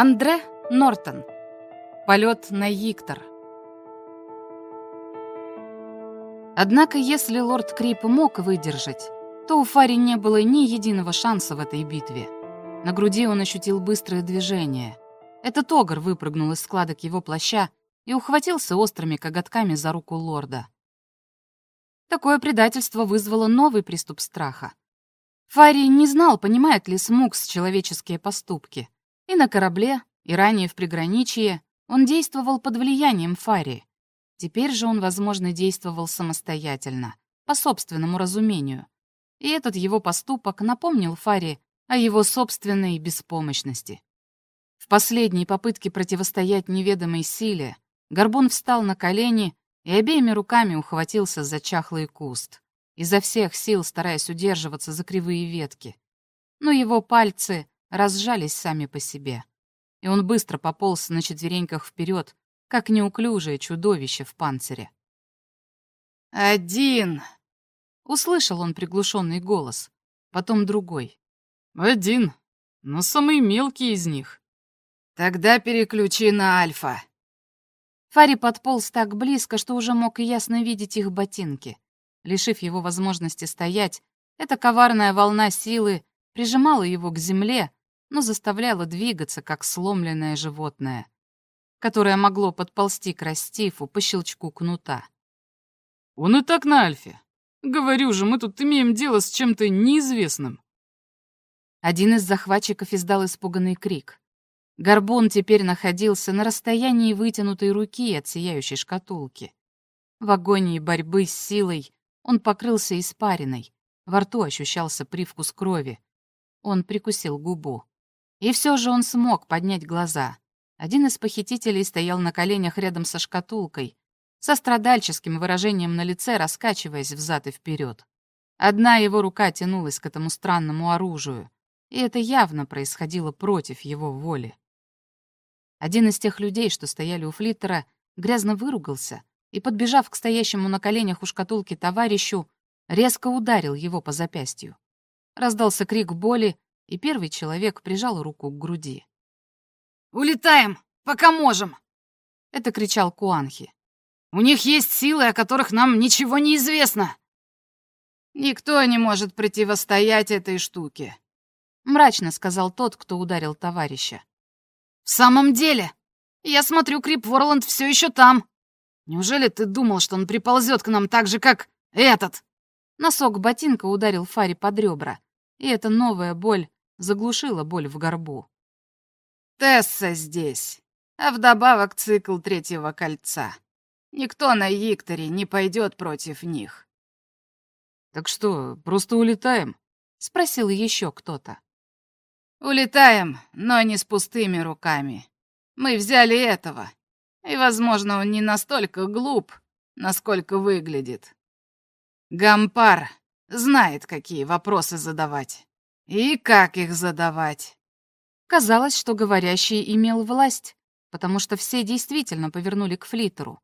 Андре Нортон. Полет на Yiktор. Однако, если лорд Крип мог выдержать, то у Фари не было ни единого шанса в этой битве. На груди он ощутил быстрое движение. Этот огр выпрыгнул из складок его плаща и ухватился острыми коготками за руку лорда. Такое предательство вызвало новый приступ страха. Фари не знал, понимает ли Смукс человеческие поступки. На корабле, и ранее в приграничье он действовал под влиянием Фари. Теперь же он, возможно, действовал самостоятельно, по собственному разумению. И этот его поступок напомнил Фари о его собственной беспомощности. В последней попытке противостоять неведомой силе Горбун встал на колени и обеими руками ухватился за чахлый куст, изо всех сил стараясь удерживаться за кривые ветки. Но его пальцы разжались сами по себе. И он быстро пополз на четвереньках вперед, как неуклюжее чудовище в панцире. «Один!» — услышал он приглушенный голос, потом другой. «Один, но самый мелкий из них». «Тогда переключи на Альфа». Фари подполз так близко, что уже мог ясно видеть их ботинки. Лишив его возможности стоять, эта коварная волна силы прижимала его к земле, но заставляла двигаться, как сломленное животное, которое могло подползти к Растифу по щелчку кнута. «Он и так на Альфе. Говорю же, мы тут имеем дело с чем-то неизвестным». Один из захватчиков издал испуганный крик. Горбун теперь находился на расстоянии вытянутой руки от сияющей шкатулки. В агонии борьбы с силой он покрылся испариной, во рту ощущался привкус крови. Он прикусил губу. И все же он смог поднять глаза. Один из похитителей стоял на коленях рядом со шкатулкой, со страдальческим выражением на лице, раскачиваясь взад и вперед. Одна его рука тянулась к этому странному оружию, и это явно происходило против его воли. Один из тех людей, что стояли у флиттера, грязно выругался и, подбежав к стоящему на коленях у шкатулки товарищу, резко ударил его по запястью. Раздался крик боли, и первый человек прижал руку к груди. «Улетаем, пока можем!» — это кричал Куанхи. «У них есть силы, о которых нам ничего не известно!» «Никто не может противостоять этой штуке», — мрачно сказал тот, кто ударил товарища. «В самом деле, я смотрю, Крип Ворланд все еще там. Неужели ты думал, что он приползет к нам так же, как этот?» Носок ботинка ударил Фари под ребра, и эта новая боль заглушила боль в горбу. «Тесса здесь, а вдобавок цикл третьего кольца. Никто на Викторе не пойдет против них». «Так что, просто улетаем?» — спросил еще кто-то. «Улетаем, но не с пустыми руками. Мы взяли этого, и, возможно, он не настолько глуп, насколько выглядит. Гампар знает, какие вопросы задавать. И как их задавать? Казалось, что говорящий имел власть, потому что все действительно повернули к флиттеру.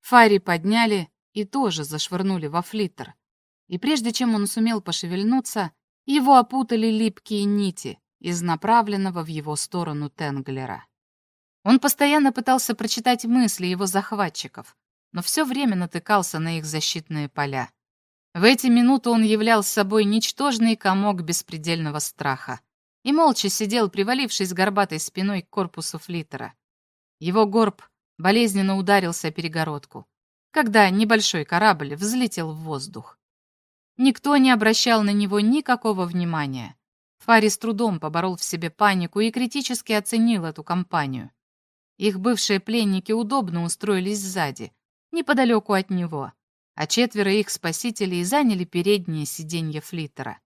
Фари подняли и тоже зашвырнули во флиттер. И прежде чем он сумел пошевельнуться, его опутали липкие нити из направленного в его сторону Тенглера. Он постоянно пытался прочитать мысли его захватчиков, но все время натыкался на их защитные поля. В эти минуты он являл собой ничтожный комок беспредельного страха и молча сидел, привалившись горбатой спиной к корпусу флиттера. Его горб болезненно ударился о перегородку, когда небольшой корабль взлетел в воздух. Никто не обращал на него никакого внимания. Фари с трудом поборол в себе панику и критически оценил эту компанию. Их бывшие пленники удобно устроились сзади, неподалеку от него, а четверо их спасителей заняли передние сиденья флиттера.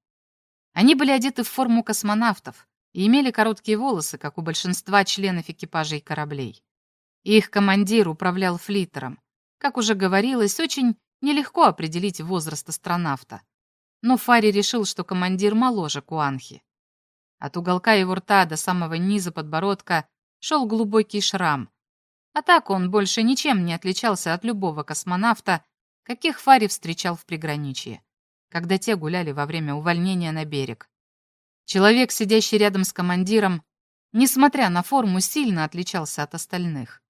Они были одеты в форму космонавтов и имели короткие волосы, как у большинства членов экипажей кораблей. Их командир управлял флиттером. Как уже говорилось, очень нелегко определить возраст астронавта. Но Фари решил, что командир моложе Куанхи. От уголка его рта до самого низа подбородка шел глубокий шрам. А так он больше ничем не отличался от любого космонавта, каких Фари встречал в приграничье, когда те гуляли во время увольнения на берег. Человек, сидящий рядом с командиром, несмотря на форму, сильно отличался от остальных.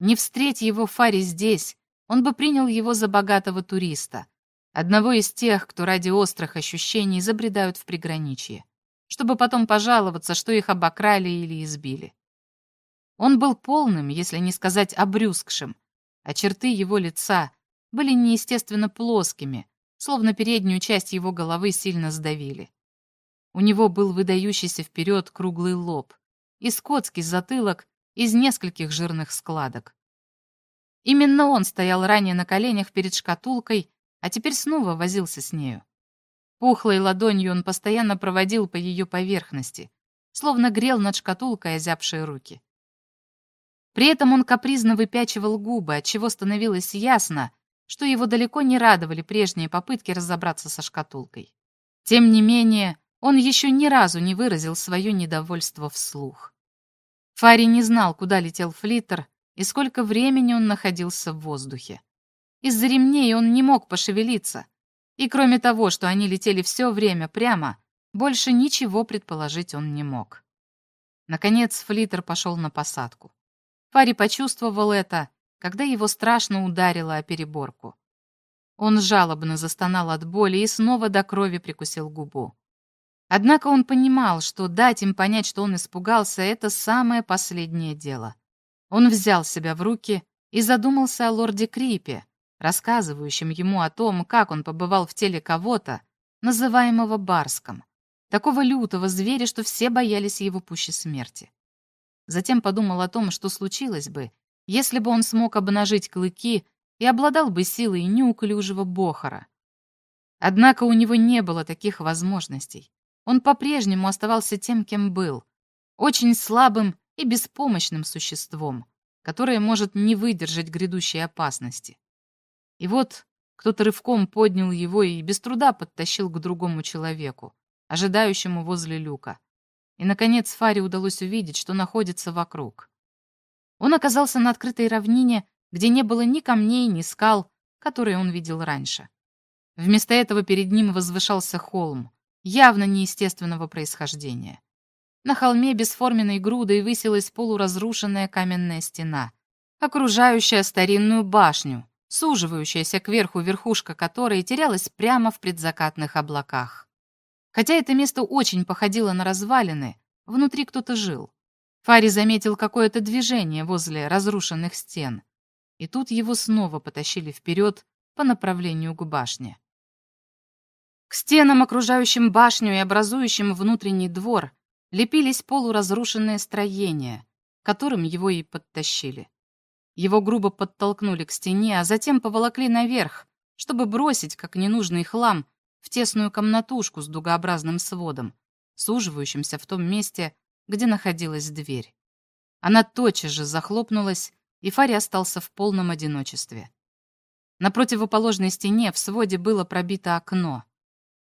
Не встреть его Фари здесь, он бы принял его за богатого туриста, одного из тех, кто ради острых ощущений забредают в приграничье, чтобы потом пожаловаться, что их обокрали или избили. Он был полным, если не сказать обрюзгшим, а черты его лица были неестественно плоскими, словно переднюю часть его головы сильно сдавили. У него был выдающийся вперед круглый лоб и скотский затылок из нескольких жирных складок. Именно он стоял ранее на коленях перед шкатулкой, а теперь снова возился с нею. Пухлой ладонью он постоянно проводил по ее поверхности, словно грел над шкатулкой озябшие руки. При этом он капризно выпячивал губы, отчего становилось ясно, что его далеко не радовали прежние попытки разобраться со шкатулкой. Тем не менее, он еще ни разу не выразил свое недовольство вслух. Фари не знал, куда летел флиттер и сколько времени он находился в воздухе. Из-за ремней он не мог пошевелиться, и кроме того, что они летели все время прямо, больше ничего предположить он не мог. Наконец флиттер пошел на посадку. Фари почувствовал это, когда его страшно ударило о переборку. Он жалобно застонал от боли и снова до крови прикусил губу. Однако он понимал, что дать им понять, что он испугался, это самое последнее дело. Он взял себя в руки и задумался о лорде Крипе, рассказывающем ему о том, как он побывал в теле кого-то, называемого Барском, такого лютого зверя, что все боялись его пуще смерти. Затем подумал о том, что случилось бы, если бы он смог обнажить клыки и обладал бы силой неуклюжего бохора. Однако у него не было таких возможностей. Он по-прежнему оставался тем, кем был, очень слабым и беспомощным существом, которое может не выдержать грядущей опасности. И вот кто-то рывком поднял его и без труда подтащил к другому человеку, ожидающему возле люка. И, наконец, Фаре удалось увидеть, что находится вокруг. Он оказался на открытой равнине, где не было ни камней, ни скал, которые он видел раньше. Вместо этого перед ним возвышался холм, явно неестественного происхождения. На холме бесформенной грудой высилась полуразрушенная каменная стена, окружающая старинную башню, суживающаяся кверху верхушка которой терялась прямо в предзакатных облаках. Хотя это место очень походило на развалины, внутри кто-то жил. Фари заметил какое-то движение возле разрушенных стен, и тут его снова потащили вперед по направлению к башне. К стенам, окружающим башню и образующим внутренний двор, лепились полуразрушенные строения, которым его и подтащили. Его грубо подтолкнули к стене, а затем поволокли наверх, чтобы бросить, как ненужный хлам, в тесную комнатушку с дугообразным сводом, суживающимся в том месте, где находилась дверь. Она тотчас же захлопнулась, и Фари остался в полном одиночестве. На противоположной стене в своде было пробито окно.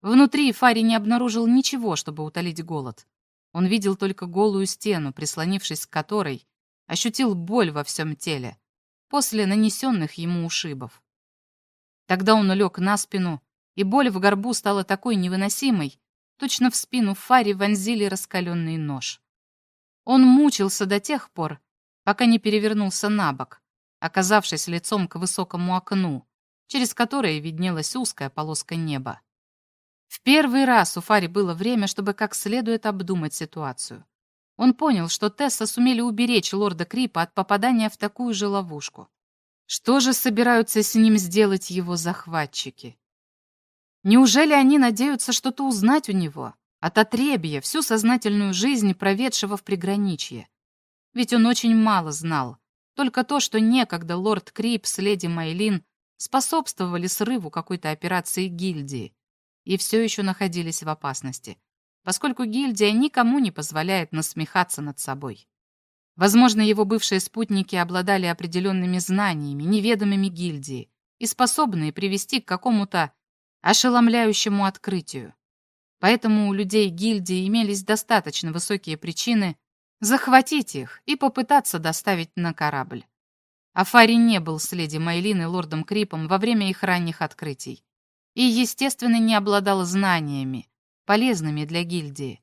Внутри Фари не обнаружил ничего, чтобы утолить голод. Он видел только голую стену, прислонившись к которой, ощутил боль во всем теле после нанесенных ему ушибов. Тогда он лег на спину, и боль в горбу стала такой невыносимой, точно в спину Фари вонзили раскаленный нож. Он мучился до тех пор, пока не перевернулся на бок, оказавшись лицом к высокому окну, через которое виднелась узкая полоска неба. В первый раз у Фари было время, чтобы как следует обдумать ситуацию. Он понял, что Тесса сумели уберечь лорда Крипа от попадания в такую же ловушку. Что же собираются с ним сделать его захватчики? Неужели они надеются что-то узнать у него? От отребья, всю сознательную жизнь, проведшего в приграничье. Ведь он очень мало знал. Только то, что некогда лорд Крип с леди Майлин способствовали срыву какой-то операции гильдии и все еще находились в опасности, поскольку гильдия никому не позволяет насмехаться над собой. Возможно, его бывшие спутники обладали определенными знаниями, неведомыми гильдии, и способные привести к какому-то ошеломляющему открытию. Поэтому у людей гильдии имелись достаточно высокие причины захватить их и попытаться доставить на корабль. Афари не был с леди Майлин и лордом Крипом во время их ранних открытий и, естественно, не обладал знаниями, полезными для гильдии.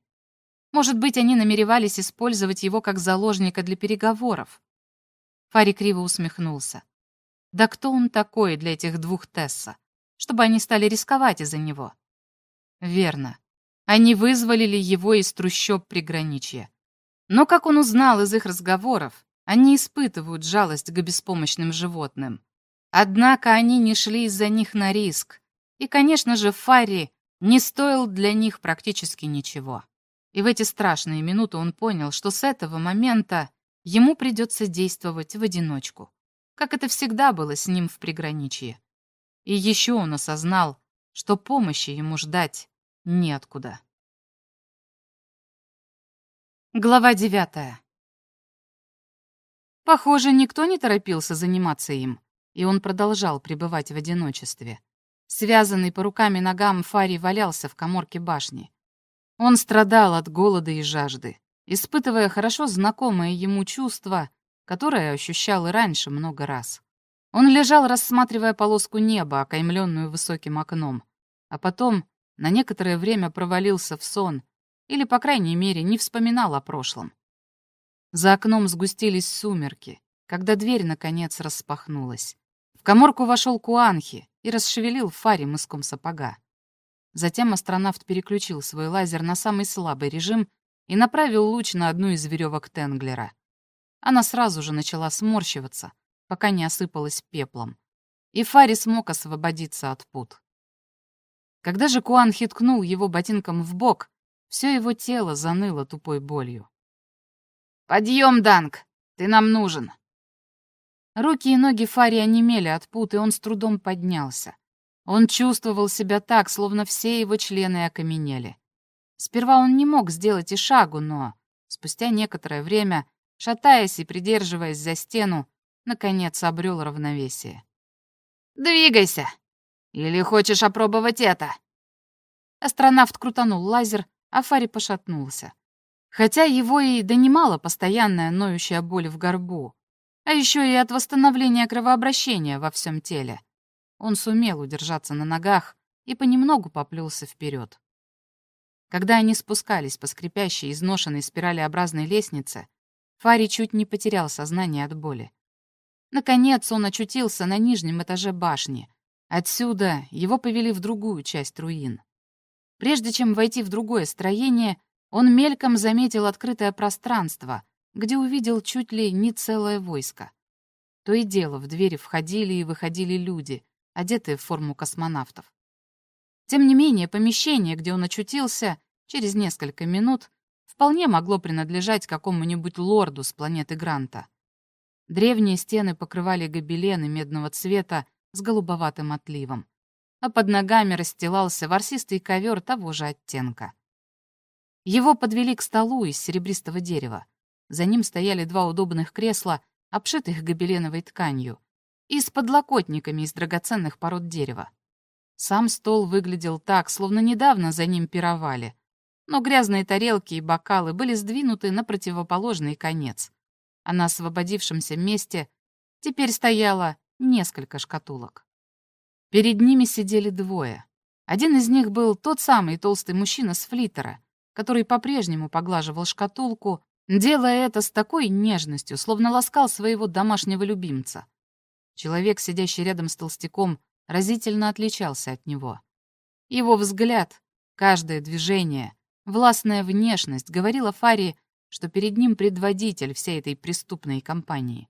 Может быть, они намеревались использовать его как заложника для переговоров. Фари криво усмехнулся. Да кто он такой для этих двух Тесса, чтобы они стали рисковать из-за него? Верно. Они вызволили его из трущоб приграничья. Но, как он узнал из их разговоров, они испытывают жалость к беспомощным животным. Однако они не шли из-за них на риск. И, конечно же, Фарри не стоил для них практически ничего. И в эти страшные минуты он понял, что с этого момента ему придется действовать в одиночку, как это всегда было с ним в приграничье. И еще он осознал, что помощи ему ждать неоткуда. Глава девятая. Похоже, никто не торопился заниматься им, и он продолжал пребывать в одиночестве. Связанный по рукам и ногам Фари валялся в коморке башни. Он страдал от голода и жажды, испытывая хорошо знакомое ему чувство, которое ощущал и раньше много раз. Он лежал, рассматривая полоску неба, окаймленную высоким окном, а потом на некоторое время провалился в сон или, по крайней мере, не вспоминал о прошлом. За окном сгустились сумерки, когда дверь, наконец, распахнулась. В коморку вошел Куанхи и расшевелил Фари мыском сапога. Затем астронавт переключил свой лазер на самый слабый режим и направил луч на одну из веревок Тенглера. Она сразу же начала сморщиваться, пока не осыпалась пеплом. И Фари смог освободиться от пут. Когда же Куанхи ткнул его ботинком в бок, все его тело заныло тупой болью. «Подъем, Данг! Ты нам нужен!» Руки и ноги Фари онемели от пут, и он с трудом поднялся. Он чувствовал себя так, словно все его члены окаменели. Сперва он не мог сделать и шагу, но спустя некоторое время, шатаясь и придерживаясь за стену, наконец обрел равновесие. «Двигайся! Или хочешь опробовать это?» Астронавт крутанул лазер, а Фари пошатнулся хотя его и донимала постоянная ноющая боль в горбу, а еще и от восстановления кровообращения во всем теле. Он сумел удержаться на ногах и понемногу поплелся вперед. Когда они спускались по скрипящей, изношенной спиралеобразной лестнице, Фари чуть не потерял сознание от боли. Наконец он очутился на нижнем этаже башни. Отсюда его повели в другую часть руин. Прежде чем войти в другое строение, он мельком заметил открытое пространство, где увидел чуть ли не целое войско. То и дело в двери входили и выходили люди, одетые в форму космонавтов. Тем не менее, помещение, где он очутился, через несколько минут вполне могло принадлежать какому-нибудь лорду с планеты Гранта. Древние стены покрывали гобелены медного цвета с голубоватым отливом, а под ногами расстилался ворсистый ковер того же оттенка. Его подвели к столу из серебристого дерева. За ним стояли два удобных кресла, обшитых гобеленовой тканью, и с подлокотниками из драгоценных пород дерева. Сам стол выглядел так, словно недавно за ним пировали, но грязные тарелки и бокалы были сдвинуты на противоположный конец, а на освободившемся месте теперь стояло несколько шкатулок. Перед ними сидели двое. Один из них был тот самый толстый мужчина с флитера — который по-прежнему поглаживал шкатулку, делая это с такой нежностью, словно ласкал своего домашнего любимца. Человек, сидящий рядом с толстяком, разительно отличался от него. Его взгляд, каждое движение, властная внешность говорила Фари, что перед ним предводитель всей этой преступной компании.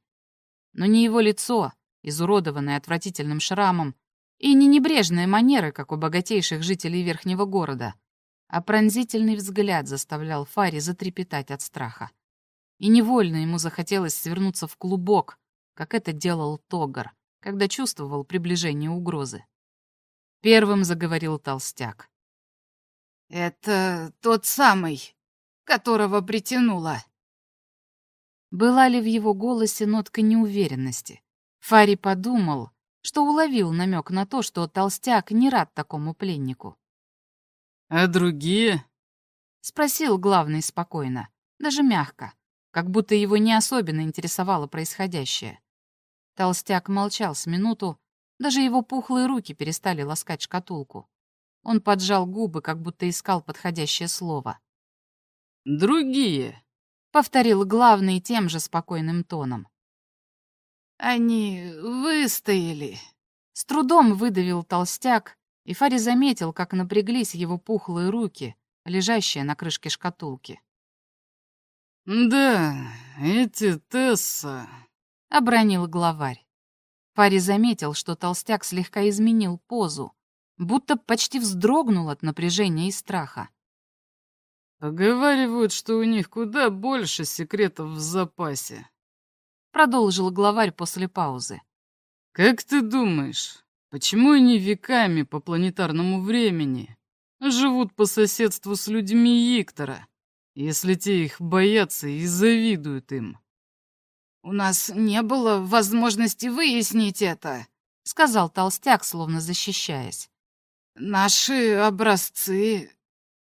Но не его лицо, изуродованное отвратительным шрамом, и не небрежные манеры, как у богатейших жителей Верхнего города — а пронзительный взгляд заставлял Фари затрепетать от страха. И невольно ему захотелось свернуться в клубок, как это делал Тогар, когда чувствовал приближение угрозы. Первым заговорил толстяк. «Это тот самый, которого притянуло». Была ли в его голосе нотка неуверенности? Фари подумал, что уловил намек на то, что толстяк не рад такому пленнику. «А другие?» — спросил главный спокойно, даже мягко, как будто его не особенно интересовало происходящее. Толстяк молчал с минуту, даже его пухлые руки перестали ласкать шкатулку. Он поджал губы, как будто искал подходящее слово. Другие», — повторил главный тем же спокойным тоном. «Они выстояли», — с трудом выдавил толстяк, и Фари заметил, как напряглись его пухлые руки, лежащие на крышке шкатулки. «Да, эти Тесса», — обронил главарь. Фари заметил, что толстяк слегка изменил позу, будто почти вздрогнул от напряжения и страха. «Поговаривают, что у них куда больше секретов в запасе», — продолжил главарь после паузы. «Как ты думаешь, почему они веками по планетарному времени живут по соседству с людьми Иктора, если те их боятся и завидуют им?» «У нас не было возможности выяснить это», — сказал толстяк, словно защищаясь. «Наши образцы...»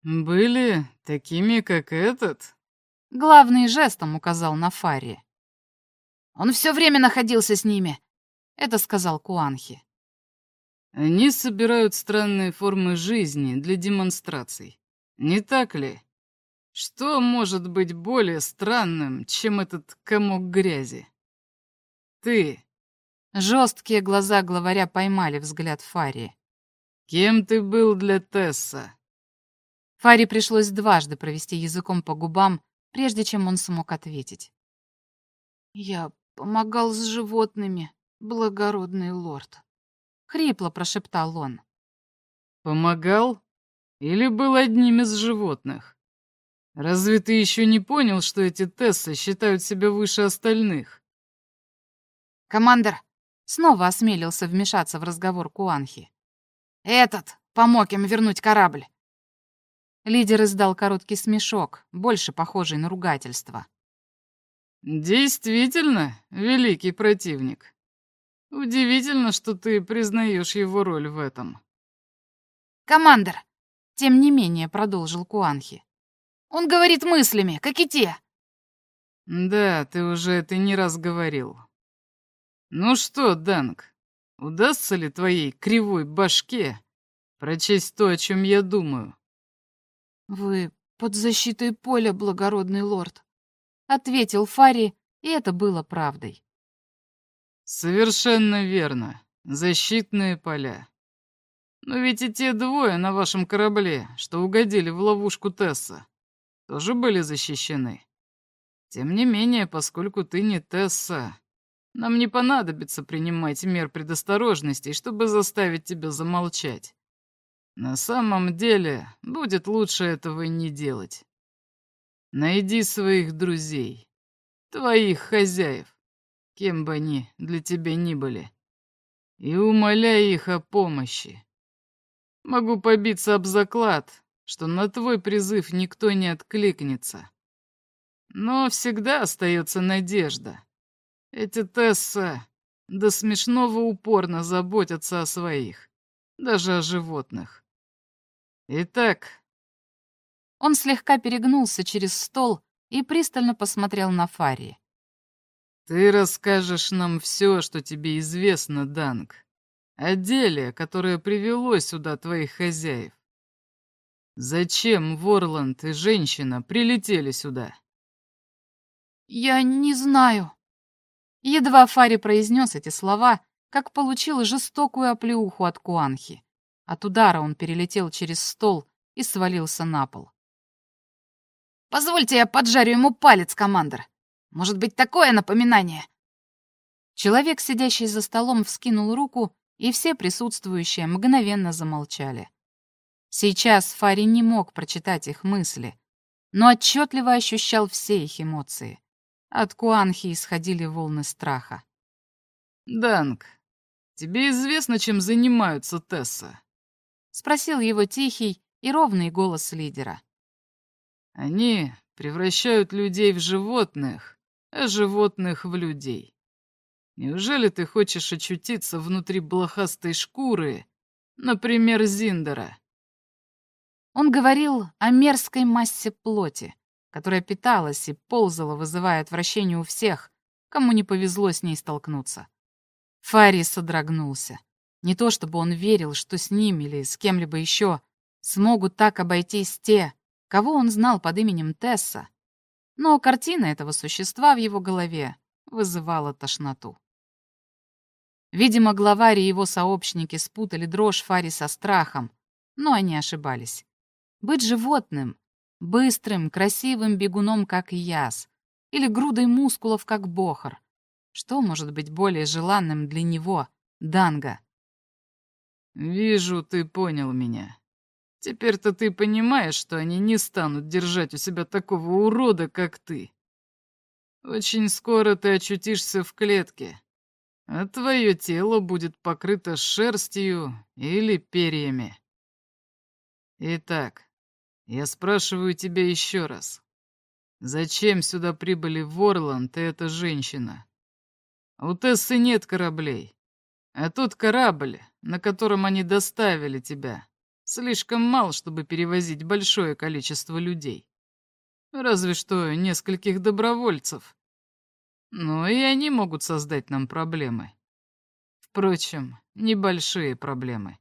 «Были такими, как этот?» Главный жестом указал на Фарри. «Он все время находился с ними», — это сказал Куанхи. «Они собирают странные формы жизни для демонстраций. Не так ли?» Что может быть более странным, чем этот комок грязи? Ты. Жесткие глаза главаря поймали взгляд Фари. Кем ты был для Тесса? Фари пришлось дважды провести языком по губам, прежде чем он смог ответить. «Я помогал с животными, благородный лорд», — хрипло прошептал он. «Помогал? Или был одним из животных?» Разве ты еще не понял, что эти Тессы считают себя выше остальных? Командор снова осмелился вмешаться в разговор Куанхи. Этот помог им вернуть корабль. Лидер издал короткий смешок, больше похожий на ругательство. Действительно, великий противник. Удивительно, что ты признаешь его роль в этом. Командор, тем не менее, продолжил Куанхи. Он говорит мыслями, как и те. Да, ты уже это не раз говорил. Ну что, Данг, удастся ли твоей кривой башке прочесть то, о чем я думаю? Вы под защитой поля, благородный лорд, ответил Фари, и это было правдой. Совершенно верно. Защитные поля. Но ведь и те двое на вашем корабле, что угодили в ловушку Тесса, тоже были защищены. Тем не менее, поскольку ты не Тесса, нам не понадобится принимать мер предосторожности, чтобы заставить тебя замолчать. На самом деле, будет лучше этого не делать. Найди своих друзей, твоих хозяев, кем бы они для тебя ни были, и умоляй их о помощи. Могу побиться об заклад, что на твой призыв никто не откликнется. Но всегда остается надежда. Эти Тесса до смешного упорно заботятся о своих, даже о животных. Итак... Он слегка перегнулся через стол и пристально посмотрел на Фари. «Ты расскажешь нам все, что тебе известно, Данг, о деле, которое привело сюда твоих хозяев. Зачем Ворланд и женщина прилетели сюда? Я не знаю. Едва Фари произнес эти слова, как получил жестокую оплеуху от Куанхи. От удара он перелетел через стол и свалился на пол. «Позвольте я поджарю ему палец, командор. Может быть, такое напоминание?» Человек, сидящий за столом, вскинул руку, и все присутствующие мгновенно замолчали. Сейчас Фари не мог прочитать их мысли, но отчетливо ощущал все их эмоции. От Куанхи исходили волны страха. «Данг, тебе известно, чем занимаются Тесса?» — спросил его тихий и ровный голос лидера. «Они превращают людей в животных, а животных в людей. Неужели ты хочешь очутиться внутри блохастой шкуры, например, Зиндера?» Он говорил о мерзкой массе плоти, которая питалась и ползала, вызывая отвращение у всех, кому не повезло с ней столкнуться. Фари содрогнулся. Не то чтобы он верил, что с ним или с кем-либо еще смогут так обойтись те, кого он знал под именем Тесса, но картина этого существа в его голове вызывала тошноту. Видимо, главарь и его сообщники спутали дрожь Фари со страхом, но они ошибались. Быть животным, быстрым, красивым бегуном, как яс, или грудой мускулов, как бохар. Что может быть более желанным для него, Данга? «Вижу, ты понял меня. Теперь-то ты понимаешь, что они не станут держать у себя такого урода, как ты. Очень скоро ты очутишься в клетке, а твое тело будет покрыто шерстью или перьями. Итак, я спрашиваю тебя еще раз. Зачем сюда прибыли Ворланд и эта женщина? У Тессы нет кораблей. А тот корабль, на котором они доставили тебя, слишком мал, чтобы перевозить большое количество людей. Разве что нескольких добровольцев. Но и они могут создать нам проблемы. Впрочем, небольшие проблемы.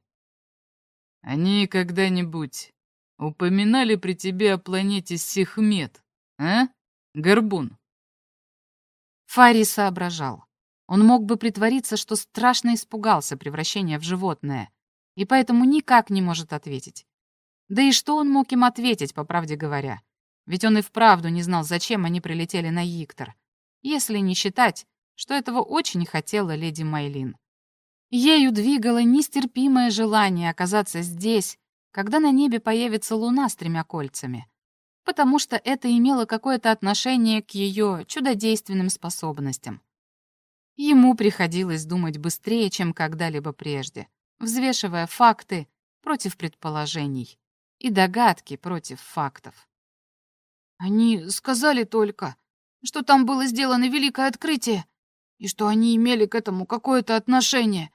Они когда-нибудь упоминали при тебе о планете Сихмет, а, Горбун? Фари соображал. Он мог бы притвориться, что страшно испугался превращения в животное, и поэтому никак не может ответить. Да и что он мог им ответить, по правде говоря? Ведь он и вправду не знал, зачем они прилетели на Иктор, если не считать, что этого очень хотела леди Майлин. Ею двигало нестерпимое желание оказаться здесь, когда на небе появится луна с тремя кольцами, потому что это имело какое-то отношение к ее чудодейственным способностям. Ему приходилось думать быстрее, чем когда-либо прежде, взвешивая факты против предположений и догадки против фактов. «Они сказали только, что там было сделано великое открытие, и что они имели к этому какое-то отношение.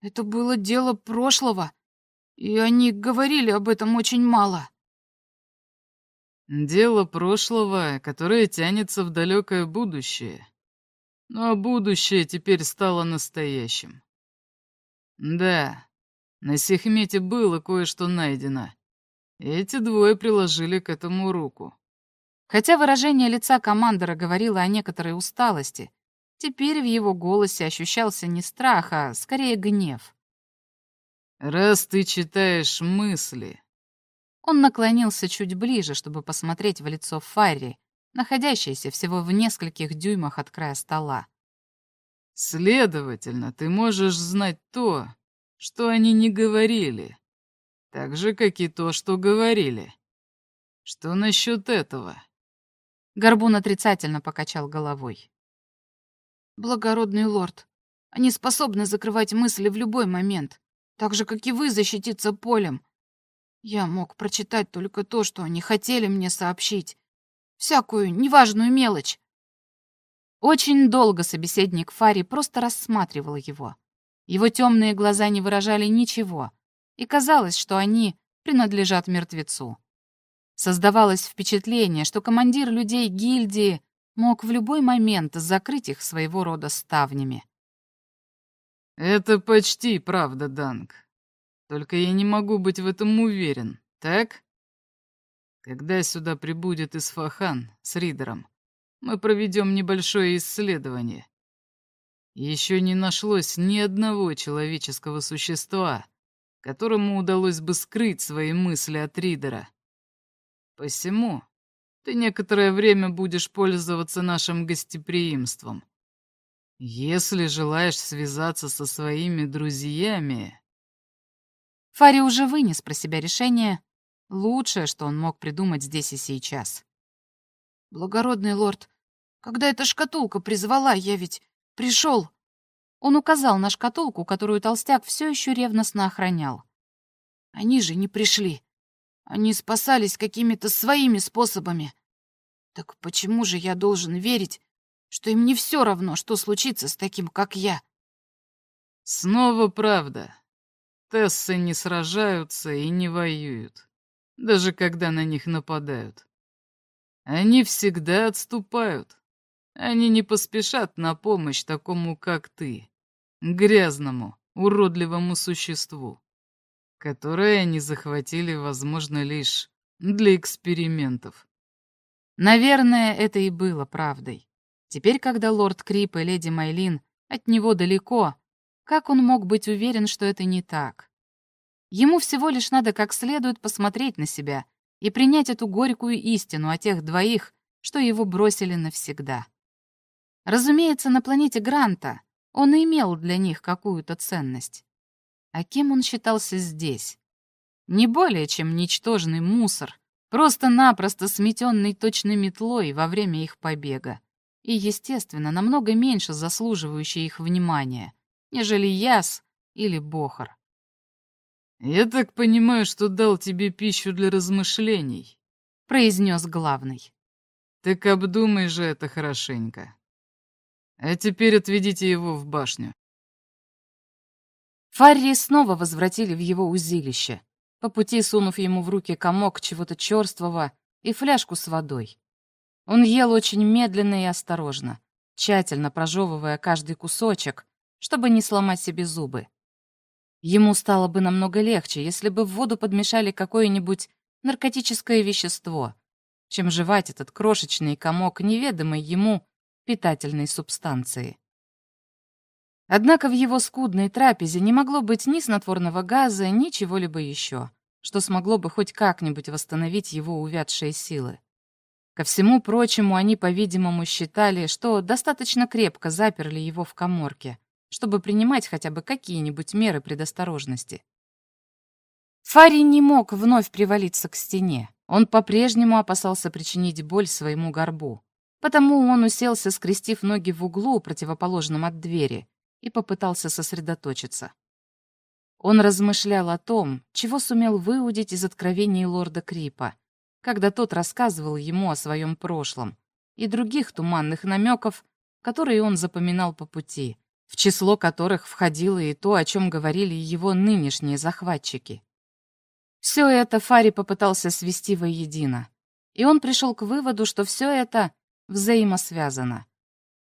Это было дело прошлого, и они говорили об этом очень мало. Дело прошлого, которое тянется в далекое будущее. Но будущее теперь стало настоящим. Да, на Сехмете было кое-что найдено. Эти двое приложили к этому руку. Хотя выражение лица командора говорило о некоторой усталости, теперь в его голосе ощущался не страх, а скорее гнев. «Раз ты читаешь мысли...» Он наклонился чуть ближе, чтобы посмотреть в лицо Фарри, находящейся всего в нескольких дюймах от края стола. «Следовательно, ты можешь знать то, что они не говорили, так же, как и то, что говорили. Что насчет этого?» Горбун отрицательно покачал головой. «Благородный лорд, они способны закрывать мысли в любой момент, так же, как и вы защититься полем. Я мог прочитать только то, что они хотели мне сообщить. Всякую неважную мелочь». Очень долго собеседник Фари просто рассматривал его. Его темные глаза не выражали ничего, и казалось, что они принадлежат мертвецу. Создавалось впечатление, что командир людей гильдии мог в любой момент закрыть их своего рода ставнями. «Это почти правда, Данг. Только я не могу быть в этом уверен, так? Когда сюда прибудет Исфахан с Ридером, мы проведем небольшое исследование. Еще не нашлось ни одного человеческого существа, которому удалось бы скрыть свои мысли от Ридера. Посему ты некоторое время будешь пользоваться нашим гостеприимством. Если желаешь связаться со своими друзьями...» Фари уже вынес про себя решение, лучшее, что он мог придумать здесь и сейчас. «Благородный лорд, когда эта шкатулка призвала, я ведь пришел. Он указал на шкатулку, которую толстяк все еще ревностно охранял. «Они же не пришли. Они спасались какими-то своими способами. Так почему же я должен верить, что им не все равно, что случится с таким, как я?» «Снова правда. Тессы не сражаются и не воюют, даже когда на них нападают. Они всегда отступают. Они не поспешат на помощь такому, как ты, грязному, уродливому существу которое они захватили, возможно, лишь Для экспериментов. Наверное, это и было правдой. Теперь, когда лорд Крип и леди Майлин от него далеко, как он мог быть уверен, что это не так? Ему всего лишь надо как следует посмотреть на себя и принять эту горькую истину о тех двоих, что его бросили навсегда. Разумеется, на планете Гранта он имел для них какую-то ценность. А кем он считался здесь? Не более, чем ничтожный мусор, просто-напросто сметенный точной метлой во время их побега. И, естественно, намного меньше заслуживающий их внимания, нежели Яс или Бохар. «Я так понимаю, что дал тебе пищу для размышлений», — произнес главный. «Так обдумай же это хорошенько. А теперь отведите его в башню». Фарри снова возвратили в его узилище, по пути сунув ему в руки комок чего-то черствого и фляжку с водой. Он ел очень медленно и осторожно, тщательно прожевывая каждый кусочек, чтобы не сломать себе зубы. Ему стало бы намного легче, если бы в воду подмешали какое-нибудь наркотическое вещество, чем жевать этот крошечный комок неведомой ему питательной субстанции. Однако в его скудной трапезе не могло быть ни снотворного газа, ни чего-либо еще, что смогло бы хоть как-нибудь восстановить его увядшие силы. Ко всему прочему, они, по-видимому, считали, что достаточно крепко заперли его в коморке, чтобы принимать хотя бы какие-нибудь меры предосторожности. Фари не мог вновь привалиться к стене. Он по-прежнему опасался причинить боль своему горбу. Потому он уселся, скрестив ноги в углу, противоположном от двери, и попытался сосредоточиться. Он размышлял о том, чего сумел выудить из откровений лорда Крипа, когда тот рассказывал ему о своем прошлом, и других туманных намеков, которые он запоминал по пути, в число которых входило и то, о чем говорили его нынешние захватчики. Все это Фари попытался свести воедино, и он пришел к выводу, что все это взаимосвязано.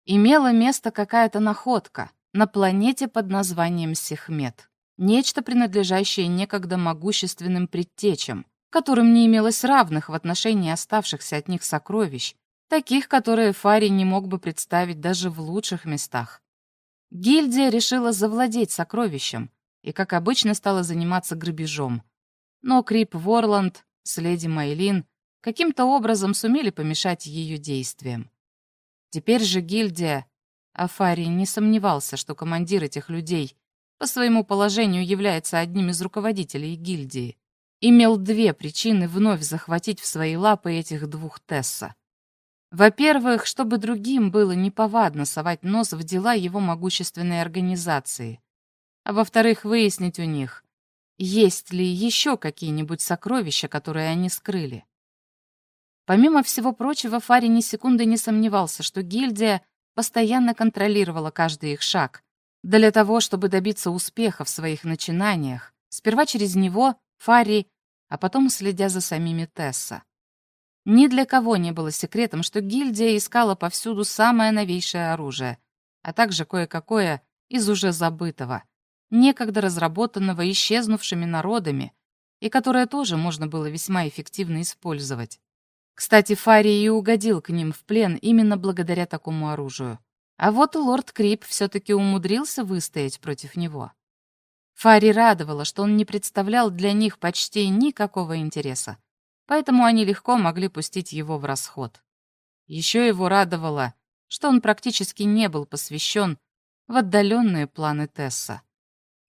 Имела место какая-то находка на планете под названием Сехмет, нечто, принадлежащее некогда могущественным предтечам, которым не имелось равных в отношении оставшихся от них сокровищ, таких, которые Фари не мог бы представить даже в лучших местах. Гильдия решила завладеть сокровищем и, как обычно, стала заниматься грабежом. Но Крип Ворланд с леди Майлин каким-то образом сумели помешать ее действиям. Теперь же гильдия, Афари не сомневался, что командир этих людей по своему положению является одним из руководителей гильдии, имел две причины вновь захватить в свои лапы этих двух Тесса. Во-первых, чтобы другим было неповадно совать нос в дела его могущественной организации. А во-вторых, выяснить у них, есть ли еще какие-нибудь сокровища, которые они скрыли. Помимо всего прочего, Фари ни секунды не сомневался, что гильдия постоянно контролировала каждый их шаг, для того, чтобы добиться успеха в своих начинаниях, сперва через него, Фари, а потом следя за самими Тесса. Ни для кого не было секретом, что гильдия искала повсюду самое новейшее оружие, а также кое-какое из уже забытого, некогда разработанного исчезнувшими народами, и которое тоже можно было весьма эффективно использовать. Кстати, Фари и угодил к ним в плен именно благодаря такому оружию. А вот лорд Крип все-таки умудрился выстоять против него. Фари радовало, что он не представлял для них почти никакого интереса поэтому они легко могли пустить его в расход. Еще его радовало, что он практически не был посвящен в отдаленные планы Тесса.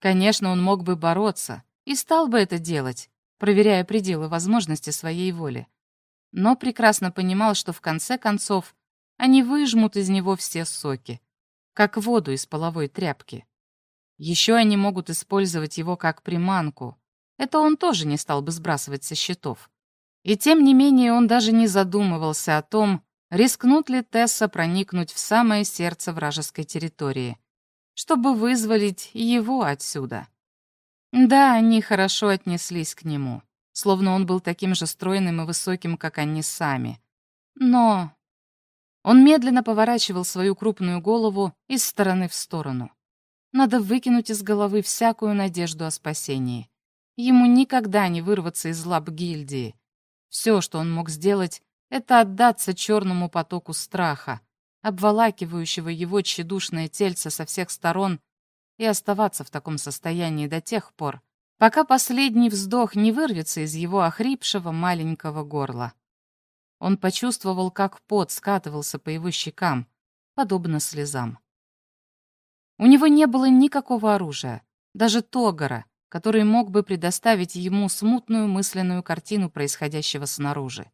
Конечно, он мог бы бороться и стал бы это делать, проверяя пределы возможности своей воли. Но прекрасно понимал, что в конце концов они выжмут из него все соки, как воду из половой тряпки. Еще они могут использовать его как приманку. Это он тоже не стал бы сбрасывать со счетов. И тем не менее он даже не задумывался о том, рискнут ли Тесса проникнуть в самое сердце вражеской территории, чтобы вызволить его отсюда. Да, они хорошо отнеслись к нему, словно он был таким же стройным и высоким, как они сами. Но он медленно поворачивал свою крупную голову из стороны в сторону. Надо выкинуть из головы всякую надежду о спасении. Ему никогда не вырваться из лап гильдии, Все, что он мог сделать, это отдаться черному потоку страха, обволакивающего его тщедушное тельце со всех сторон, и оставаться в таком состоянии до тех пор, пока последний вздох не вырвется из его охрипшего маленького горла. Он почувствовал, как пот скатывался по его щекам, подобно слезам. У него не было никакого оружия, даже тогара, который мог бы предоставить ему смутную мысленную картину происходящего снаружи.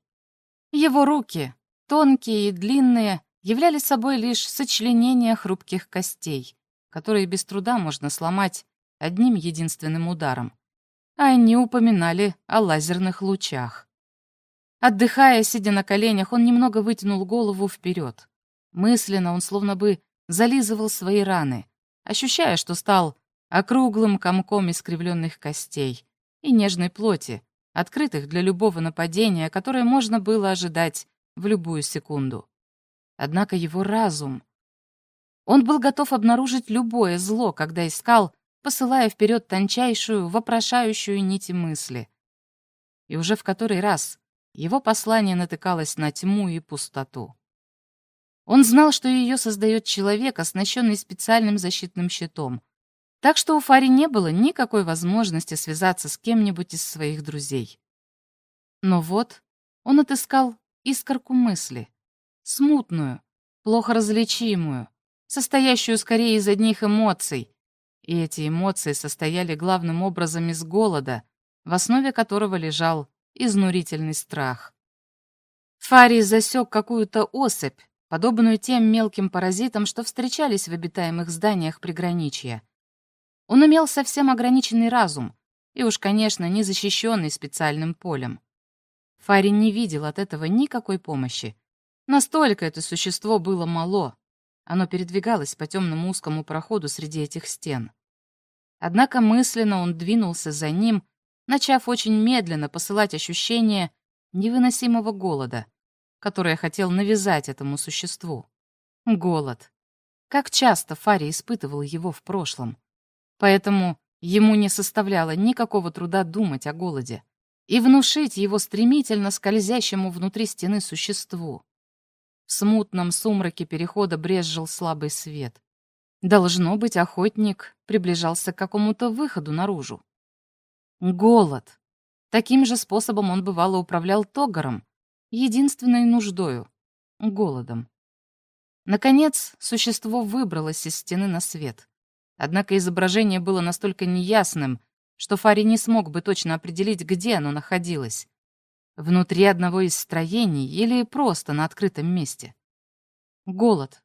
Его руки, тонкие и длинные, являли собой лишь сочленение хрупких костей, которые без труда можно сломать одним единственным ударом. А они упоминали о лазерных лучах. Отдыхая, сидя на коленях, он немного вытянул голову вперед. Мысленно он словно бы зализывал свои раны, ощущая, что стал округлым комком искривленных костей и нежной плоти, открытых для любого нападения, которое можно было ожидать в любую секунду. Однако его разум... Он был готов обнаружить любое зло, когда искал, посылая вперед тончайшую, вопрошающую нити мысли. И уже в который раз его послание натыкалось на тьму и пустоту. Он знал, что ее создает человек, оснащенный специальным защитным щитом, так что у Фари не было никакой возможности связаться с кем-нибудь из своих друзей. Но вот он отыскал искорку мысли, смутную, плохо различимую, состоящую скорее из одних эмоций. И эти эмоции состояли главным образом из голода, в основе которого лежал изнурительный страх. Фарий засек какую-то особь, подобную тем мелким паразитам, что встречались в обитаемых зданиях приграничья. Он имел совсем ограниченный разум и уж, конечно, не защищенный специальным полем. Фари не видел от этого никакой помощи, Настолько это существо было мало. Оно передвигалось по темному узкому проходу среди этих стен. Однако мысленно он двинулся за ним, начав очень медленно посылать ощущение невыносимого голода, которое хотел навязать этому существу. Голод. Как часто Фари испытывал его в прошлом. Поэтому ему не составляло никакого труда думать о голоде и внушить его стремительно скользящему внутри стены существу. В смутном сумраке перехода брезжил слабый свет. Должно быть, охотник приближался к какому-то выходу наружу. Голод. Таким же способом он бывало управлял Тогаром, единственной нуждою — голодом. Наконец, существо выбралось из стены на свет. Однако изображение было настолько неясным, что Фари не смог бы точно определить, где оно находилось. Внутри одного из строений или просто на открытом месте. Голод.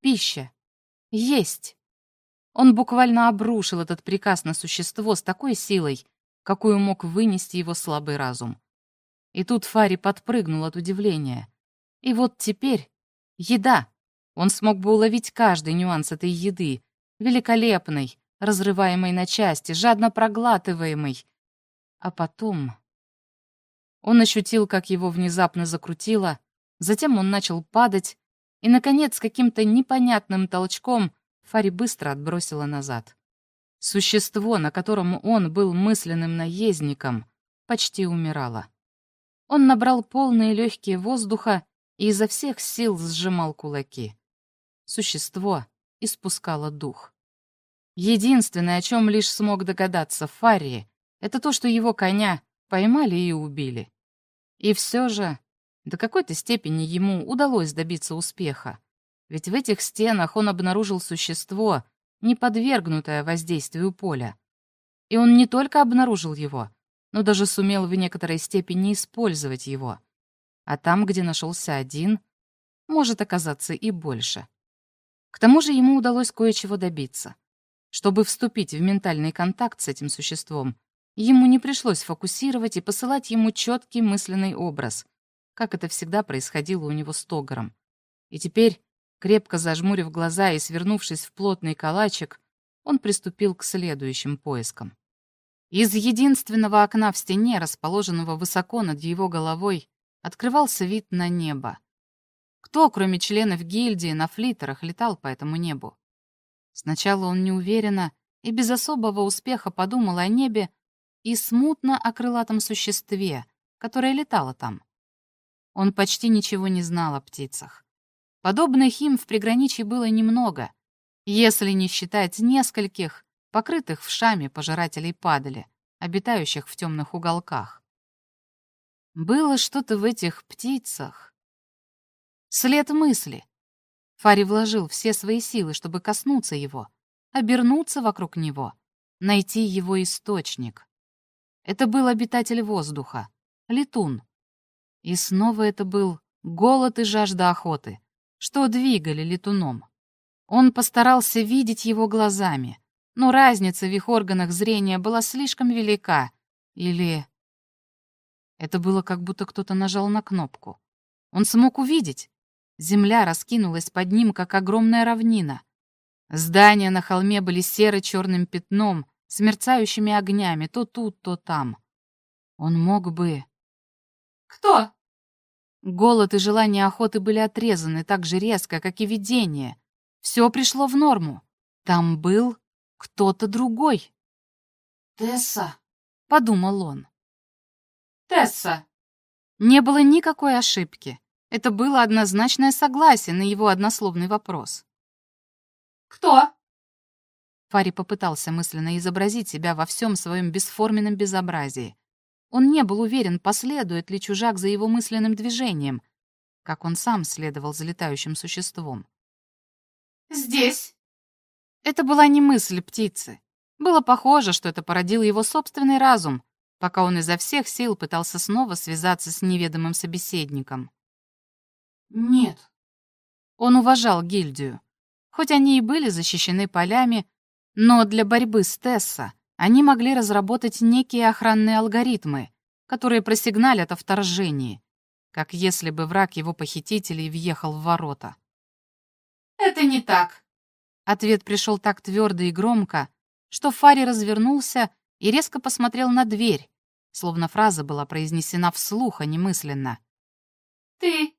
Пища. Есть. Он буквально обрушил этот приказ на существо с такой силой, какую мог вынести его слабый разум. И тут Фари подпрыгнул от удивления. И вот теперь еда. Он смог бы уловить каждый нюанс этой еды, великолепной, разрываемой на части, жадно проглатываемой. А потом он ощутил, как его внезапно закрутило, затем он начал падать, и, наконец, каким-то непонятным толчком Фари быстро отбросила назад. Существо, на котором он был мысленным наездником, почти умирало. Он набрал полные легкие воздуха и изо всех сил сжимал кулаки. Существо испускало дух. Единственное, о чем лишь смог догадаться Фарри, это то, что его коня Поймали и убили. И все же до какой-то степени ему удалось добиться успеха. Ведь в этих стенах он обнаружил существо, не подвергнутое воздействию поля. И он не только обнаружил его, но даже сумел в некоторой степени использовать его. А там, где нашелся один, может оказаться и больше. К тому же ему удалось кое-чего добиться. Чтобы вступить в ментальный контакт с этим существом, Ему не пришлось фокусировать и посылать ему четкий мысленный образ, как это всегда происходило у него с Тогором. И теперь, крепко зажмурив глаза и свернувшись в плотный калачик, он приступил к следующим поискам. Из единственного окна в стене, расположенного высоко над его головой, открывался вид на небо. Кто, кроме членов гильдии, на флитерах летал по этому небу? Сначала он неуверенно и без особого успеха подумал о небе, и смутно о крылатом существе, которая летала там. Он почти ничего не знал о птицах. Подобных им в приграничье было немного, если не считать нескольких, покрытых вшами пожирателей падали, обитающих в темных уголках. Было что-то в этих птицах. След мысли. Фари вложил все свои силы, чтобы коснуться его, обернуться вокруг него, найти его источник. Это был обитатель воздуха, летун. И снова это был голод и жажда охоты, что двигали летуном. Он постарался видеть его глазами, но разница в их органах зрения была слишком велика. Или... Это было как будто кто-то нажал на кнопку. Он смог увидеть. Земля раскинулась под ним, как огромная равнина. Здания на холме были серо-черным пятном, с мерцающими огнями то тут, то там. Он мог бы... «Кто?» Голод и желание охоты были отрезаны так же резко, как и видение. Все пришло в норму. Там был кто-то другой. «Тесса», — подумал он. «Тесса». Не было никакой ошибки. Это было однозначное согласие на его однословный вопрос. «Кто?» Фари попытался мысленно изобразить себя во всем своем бесформенном безобразии. Он не был уверен, последует ли чужак за его мысленным движением, как он сам следовал за летающим существом. «Здесь». Это была не мысль птицы. Было похоже, что это породил его собственный разум, пока он изо всех сил пытался снова связаться с неведомым собеседником. «Нет». Он уважал гильдию. Хоть они и были защищены полями, но для борьбы с Тесса они могли разработать некие охранные алгоритмы, которые просигналят о вторжении, как если бы враг его похитителей въехал в ворота. «Это не так». Ответ пришел так твердо и громко, что Фари развернулся и резко посмотрел на дверь, словно фраза была произнесена вслух, а не мысленно. «Ты...»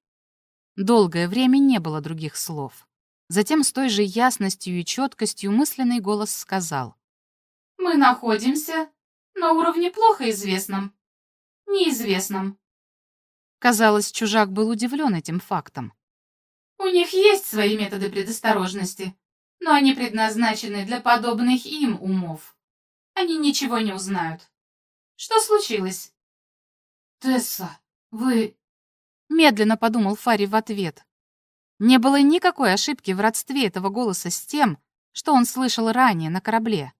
Долгое время не было других слов. Затем с той же ясностью и четкостью мысленный голос сказал. «Мы находимся на уровне плохо известном. Неизвестном». Казалось, чужак был удивлен этим фактом. «У них есть свои методы предосторожности, но они предназначены для подобных им умов. Они ничего не узнают. Что случилось?» «Тесса, вы...» Медленно подумал Фари в ответ. Не было никакой ошибки в родстве этого голоса с тем, что он слышал ранее на корабле.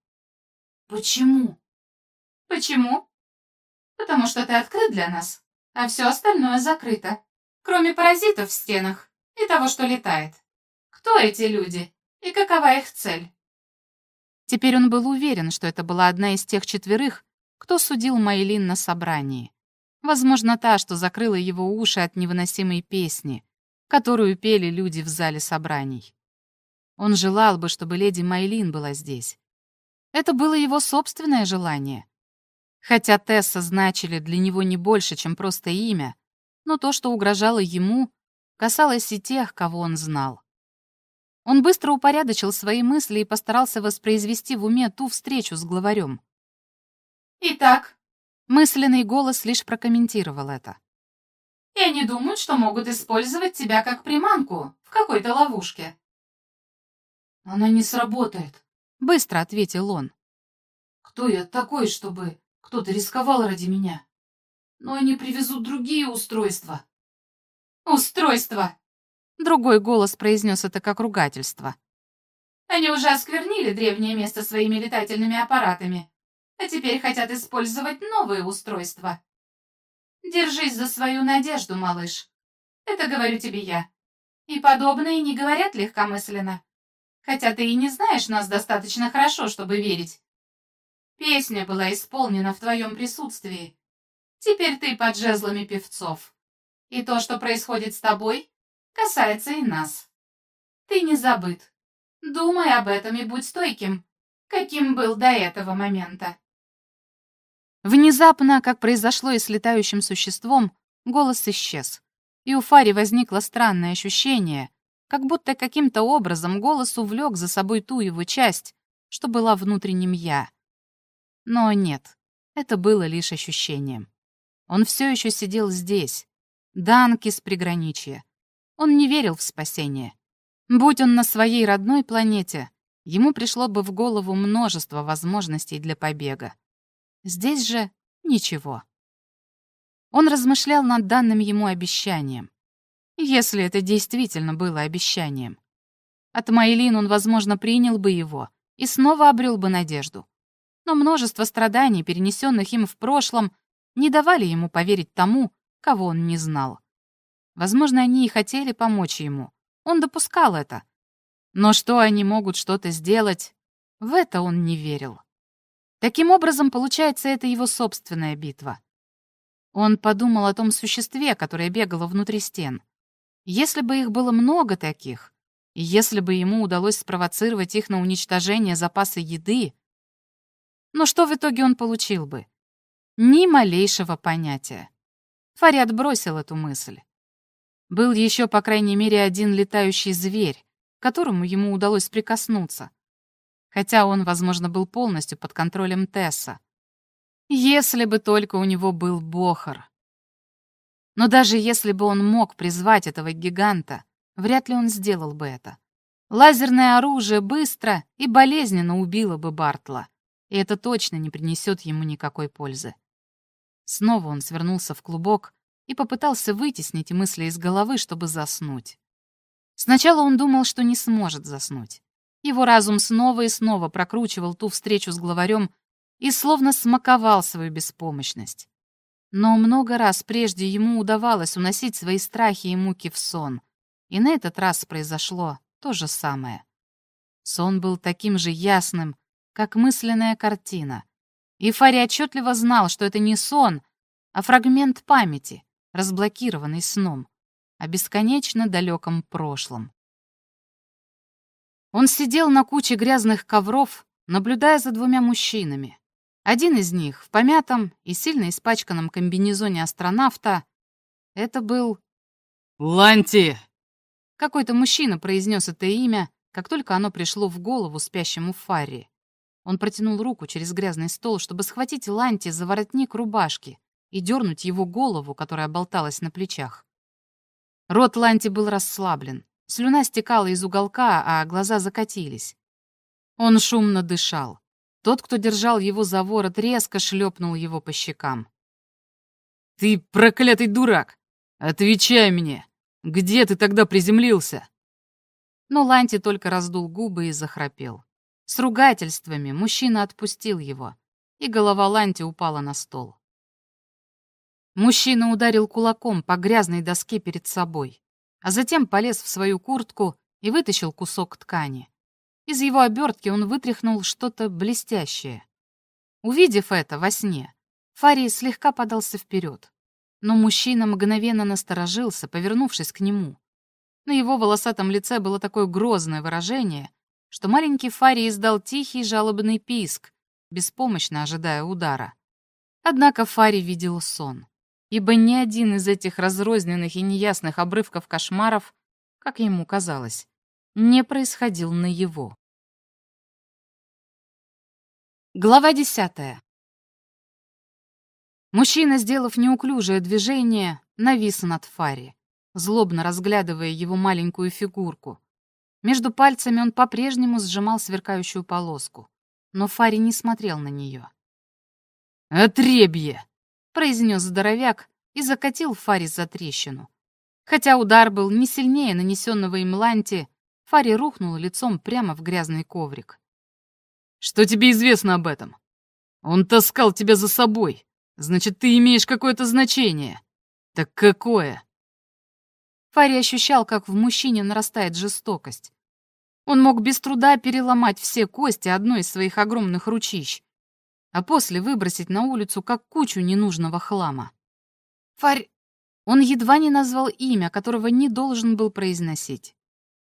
«Почему?» «Почему?» «Потому что ты открыт для нас, а все остальное закрыто, кроме паразитов в стенах и того, что летает. Кто эти люди и какова их цель?» Теперь он был уверен, что это была одна из тех четверых, кто судил Майлин на собрании. Возможно, та, что закрыла его уши от невыносимой песни, которую пели люди в зале собраний. Он желал бы, чтобы леди Майлин была здесь. Это было его собственное желание. Хотя Тесса значили для него не больше, чем просто имя, но то, что угрожало ему, касалось и тех, кого он знал. Он быстро упорядочил свои мысли и постарался воспроизвести в уме ту встречу с главарем. «Итак», — мысленный голос лишь прокомментировал это и они думают, что могут использовать тебя как приманку в какой-то ловушке. Она не сработает, быстро ответил он. Кто я такой, чтобы кто-то рисковал ради меня? Но они привезут другие устройства. Устройства! Другой голос произнес это как ругательство. Они уже осквернили древнее место своими летательными аппаратами, а теперь хотят использовать новые устройства. Держись за свою надежду, малыш. Это говорю тебе я. И подобные не говорят легкомысленно. Хотя ты и не знаешь нас достаточно хорошо, чтобы верить. Песня была исполнена в твоем присутствии. Теперь ты под жезлами певцов. И то, что происходит с тобой, касается и нас. Ты не забыт. Думай об этом и будь стойким, каким был до этого момента. Внезапно, как произошло и с летающим существом, голос исчез. И у Фари возникло странное ощущение, как будто каким-то образом голос увлек за собой ту его часть, что была внутренним «я». Но нет, это было лишь ощущением. Он все еще сидел здесь. Данки с приграничья. Он не верил в спасение. Будь он на своей родной планете, ему пришло бы в голову множество возможностей для побега. Здесь же ничего. Он размышлял над данным ему обещанием. Если это действительно было обещанием. От Майлин он, возможно, принял бы его и снова обрел бы надежду. Но множество страданий, перенесенных им в прошлом, не давали ему поверить тому, кого он не знал. Возможно, они и хотели помочь ему. Он допускал это. Но что они могут что-то сделать, в это он не верил. Таким образом, получается, это его собственная битва. Он подумал о том существе, которое бегало внутри стен. Если бы их было много таких, и если бы ему удалось спровоцировать их на уничтожение запаса еды, но что в итоге он получил бы? Ни малейшего понятия. Фарид бросил эту мысль. Был еще, по крайней мере, один летающий зверь, к которому ему удалось прикоснуться. Хотя он, возможно, был полностью под контролем Тесса. Если бы только у него был Бохар. Но даже если бы он мог призвать этого гиганта, вряд ли он сделал бы это. Лазерное оружие быстро и болезненно убило бы Бартла, и это точно не принесет ему никакой пользы. Снова он свернулся в клубок и попытался вытеснить мысли из головы, чтобы заснуть. Сначала он думал, что не сможет заснуть. Его разум снова и снова прокручивал ту встречу с главарем и словно смаковал свою беспомощность. Но много раз прежде ему удавалось уносить свои страхи и муки в сон, и на этот раз произошло то же самое. Сон был таким же ясным, как мысленная картина. И Фари отчетливо знал, что это не сон, а фрагмент памяти, разблокированный сном, о бесконечно далеком прошлом. Он сидел на куче грязных ковров, наблюдая за двумя мужчинами. Один из них в помятом и сильно испачканном комбинезоне астронавта. Это был... «Ланти!» Какой-то мужчина произнес это имя, как только оно пришло в голову спящему Фарри. Он протянул руку через грязный стол, чтобы схватить Ланти за воротник рубашки и дернуть его голову, которая болталась на плечах. Рот Ланти был расслаблен, слюна стекала из уголка, а глаза закатились. Он шумно дышал. Тот, кто держал его за ворот, резко шлепнул его по щекам. «Ты проклятый дурак! Отвечай мне! Где ты тогда приземлился?» Но Ланти только раздул губы и захрапел. С ругательствами мужчина отпустил его, и голова Ланти упала на стол. Мужчина ударил кулаком по грязной доске перед собой, а затем полез в свою куртку и вытащил кусок ткани. Из его обертки он вытряхнул что-то блестящее. Увидев это во сне, Фарий слегка подался вперед, но мужчина мгновенно насторожился, повернувшись к нему. На его волосатом лице было такое грозное выражение, что маленький Фарий издал тихий жалобный писк, беспомощно ожидая удара. Однако Фарий видел сон, ибо ни один из этих разрозненных и неясных обрывков кошмаров, как ему казалось, не происходил на его. Глава десятая. Мужчина, сделав неуклюжее движение, навис над Фари, злобно разглядывая его маленькую фигурку. Между пальцами он по-прежнему сжимал сверкающую полоску, но Фари не смотрел на нее. «Отребье!» — произнес здоровяк и закатил Фари за трещину. Хотя удар был не сильнее нанесенного им ланти, Фари рухнул лицом прямо в грязный коврик. «Что тебе известно об этом? Он таскал тебя за собой. Значит, ты имеешь какое-то значение. Так какое?» Фари ощущал, как в мужчине нарастает жестокость. Он мог без труда переломать все кости одной из своих огромных ручищ, а после выбросить на улицу как кучу ненужного хлама. Фарь... Он едва не назвал имя, которого не должен был произносить.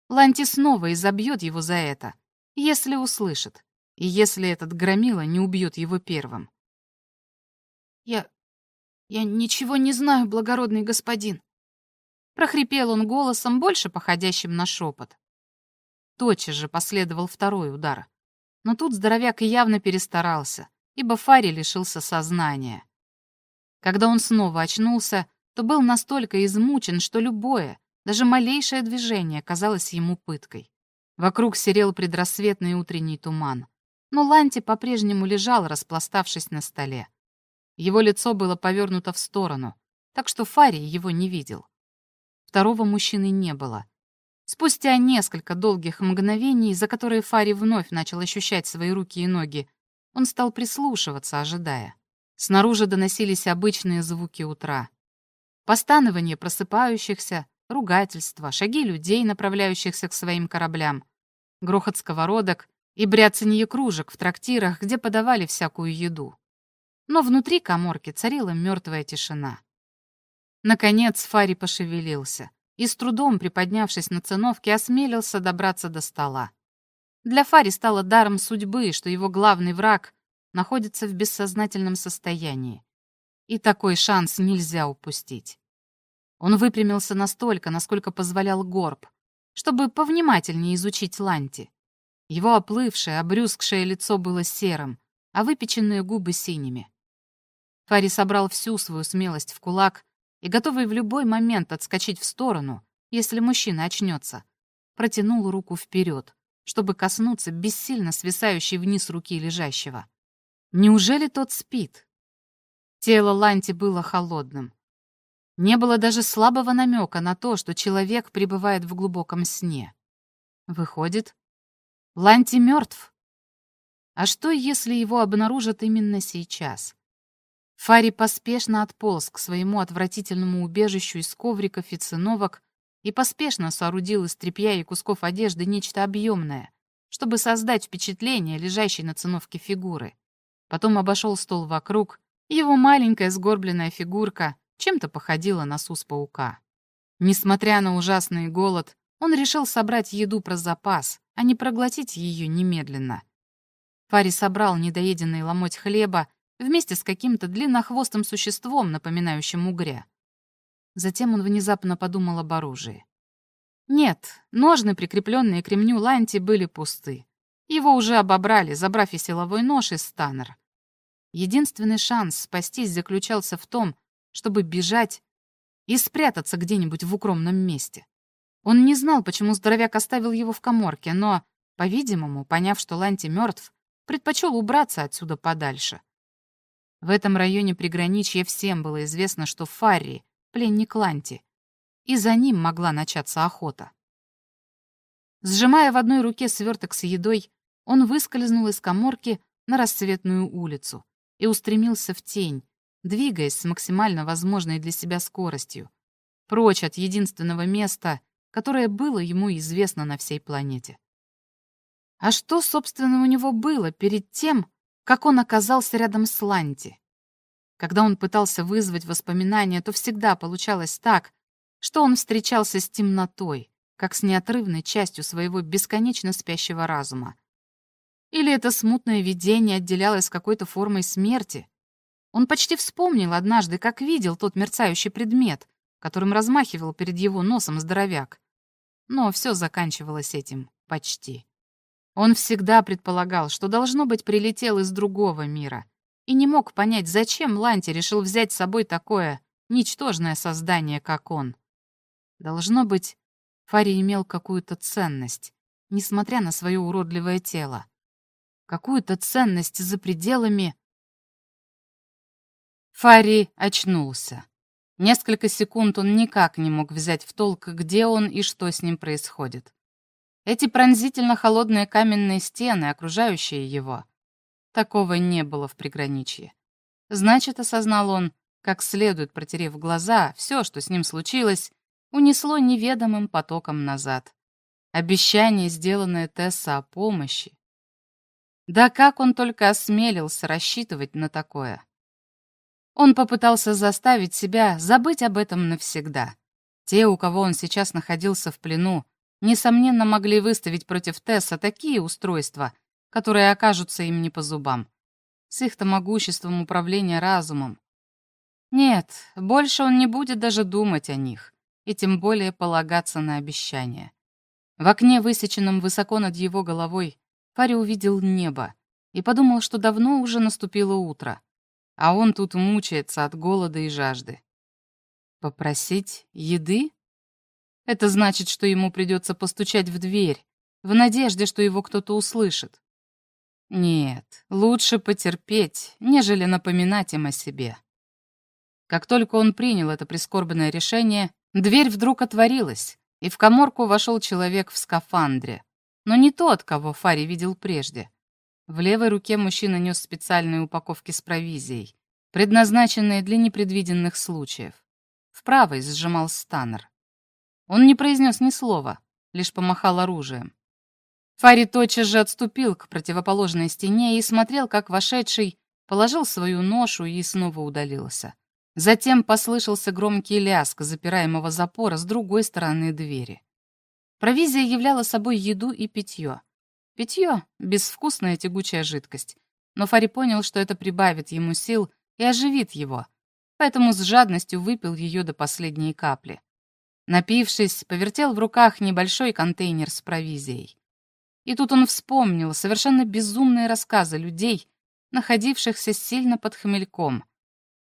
Ланти снова изобьет его за это, если услышит, и если этот громила не убьет его первым. «Я... я ничего не знаю, благородный господин», прохрипел он голосом, больше походящим на шепот. Тотчас же последовал второй удар. Но тут здоровяк явно перестарался, ибо Фари лишился сознания. Когда он снова очнулся, то был настолько измучен, что любое, даже малейшее движение казалось ему пыткой. Вокруг серел предрассветный утренний туман. Но Ланти по-прежнему лежал, распластавшись на столе. Его лицо было повернуто в сторону, так что Фарий его не видел. Второго мужчины не было. Спустя несколько долгих мгновений, за которые Фари вновь начал ощущать свои руки и ноги, он стал прислушиваться, ожидая. Снаружи доносились обычные звуки утра. Постанование просыпающихся, ругательства, шаги людей, направляющихся к своим кораблям, грохот сковородок и бряцанье кружек в трактирах, где подавали всякую еду. Но внутри коморки царила мертвая тишина. Наконец Фари пошевелился и, с трудом приподнявшись на циновке, осмелился добраться до стола. Для Фари стало даром судьбы, что его главный враг находится в бессознательном состоянии. И такой шанс нельзя упустить. Он выпрямился настолько, насколько позволял горб, чтобы повнимательнее изучить Ланти. Его оплывшее, обрюзгшее лицо было серым, а выпеченные губы синими. Фари собрал всю свою смелость в кулак и, готовый в любой момент отскочить в сторону, если мужчина очнется, протянул руку вперед, чтобы коснуться бессильно свисающей вниз руки лежащего. Неужели тот спит? Тело Ланти было холодным. Не было даже слабого намека на то, что человек пребывает в глубоком сне. Выходит, Ланти мертв. А что, если его обнаружат именно сейчас? Фари поспешно отполз к своему отвратительному убежищу из ковриков и циновок и поспешно соорудил из тряпья и кусков одежды нечто объемное, чтобы создать впечатление лежащей на циновке фигуры. Потом обошел стол вокруг, его маленькая сгорбленная фигурка чем-то походила на сус паука. Несмотря на ужасный голод, он решил собрать еду про запас, а не проглотить ее немедленно. Фари собрал недоеденный ломоть хлеба вместе с каким-то длиннохвостым существом, напоминающим угря. Затем он внезапно подумал об оружии. Нет, ножны, прикрепленные к ремню Ланти, были пусты. Его уже обобрали, забрав и силовой нож из Станнер. Единственный шанс спастись заключался в том, чтобы бежать и спрятаться где-нибудь в укромном месте. Он не знал, почему здоровяк оставил его в коморке, но, по-видимому, поняв, что Ланти мертв, предпочел убраться отсюда подальше. В этом районе приграничья всем было известно, что Фарри — пленник Ланти, и за ним могла начаться охота. Сжимая в одной руке сверток с едой, он выскользнул из коморки на рассветную улицу и устремился в тень, двигаясь с максимально возможной для себя скоростью, прочь от единственного места, которое было ему известно на всей планете. А что, собственно, у него было перед тем, как он оказался рядом с Ланти. Когда он пытался вызвать воспоминания, то всегда получалось так, что он встречался с темнотой, как с неотрывной частью своего бесконечно спящего разума. Или это смутное видение отделялось какой-то формой смерти. Он почти вспомнил однажды, как видел тот мерцающий предмет, которым размахивал перед его носом здоровяк. Но все заканчивалось этим почти. Он всегда предполагал, что, должно быть, прилетел из другого мира, и не мог понять, зачем Ланти решил взять с собой такое ничтожное создание, как он. Должно быть, Фари имел какую-то ценность, несмотря на свое уродливое тело. Какую-то ценность за пределами... Фари очнулся. Несколько секунд он никак не мог взять в толк, где он и что с ним происходит. Эти пронзительно холодные каменные стены, окружающие его. Такого не было в приграничье. Значит, осознал он, как следует протерев глаза, все, что с ним случилось, унесло неведомым потоком назад. Обещание, сделанное Тесса о помощи. Да как он только осмелился рассчитывать на такое. Он попытался заставить себя забыть об этом навсегда. Те, у кого он сейчас находился в плену, несомненно, могли выставить против Тесса такие устройства, которые окажутся им не по зубам. С их-то могуществом управления разумом. Нет, больше он не будет даже думать о них, и тем более полагаться на обещания. В окне, высеченном высоко над его головой, Фари увидел небо и подумал, что давно уже наступило утро. а он тут мучается от голода и жажды. Попросить еды? Это значит, что ему придется постучать в дверь, в надежде, что его кто-то услышит. Нет, лучше потерпеть, нежели напоминать им о себе. Как только он принял это прискорбное решение, дверь вдруг отворилась, и в коморку вошел человек в скафандре, но не тот, кого Фари видел прежде. В левой руке мужчина нес специальные упаковки с провизией, предназначенные для непредвиденных случаев. В правой сжимал станнер. Он не произнес ни слова, лишь помахал оружием. Фари тотчас же отступил к противоположной стене и смотрел, как вошедший положил свою ношу и снова удалился. Затем послышался громкий лязг запираемого запора с другой стороны двери. Провизия являла собой еду и питье. Питье — безвкусная тягучая жидкость, но Фари понял, что это прибавит ему сил и оживит его, поэтому с жадностью выпил ее до последней капли. Напившись, повертел в руках небольшой контейнер с провизией. И тут он вспомнил совершенно безумные рассказы людей, находившихся сильно под хмельком.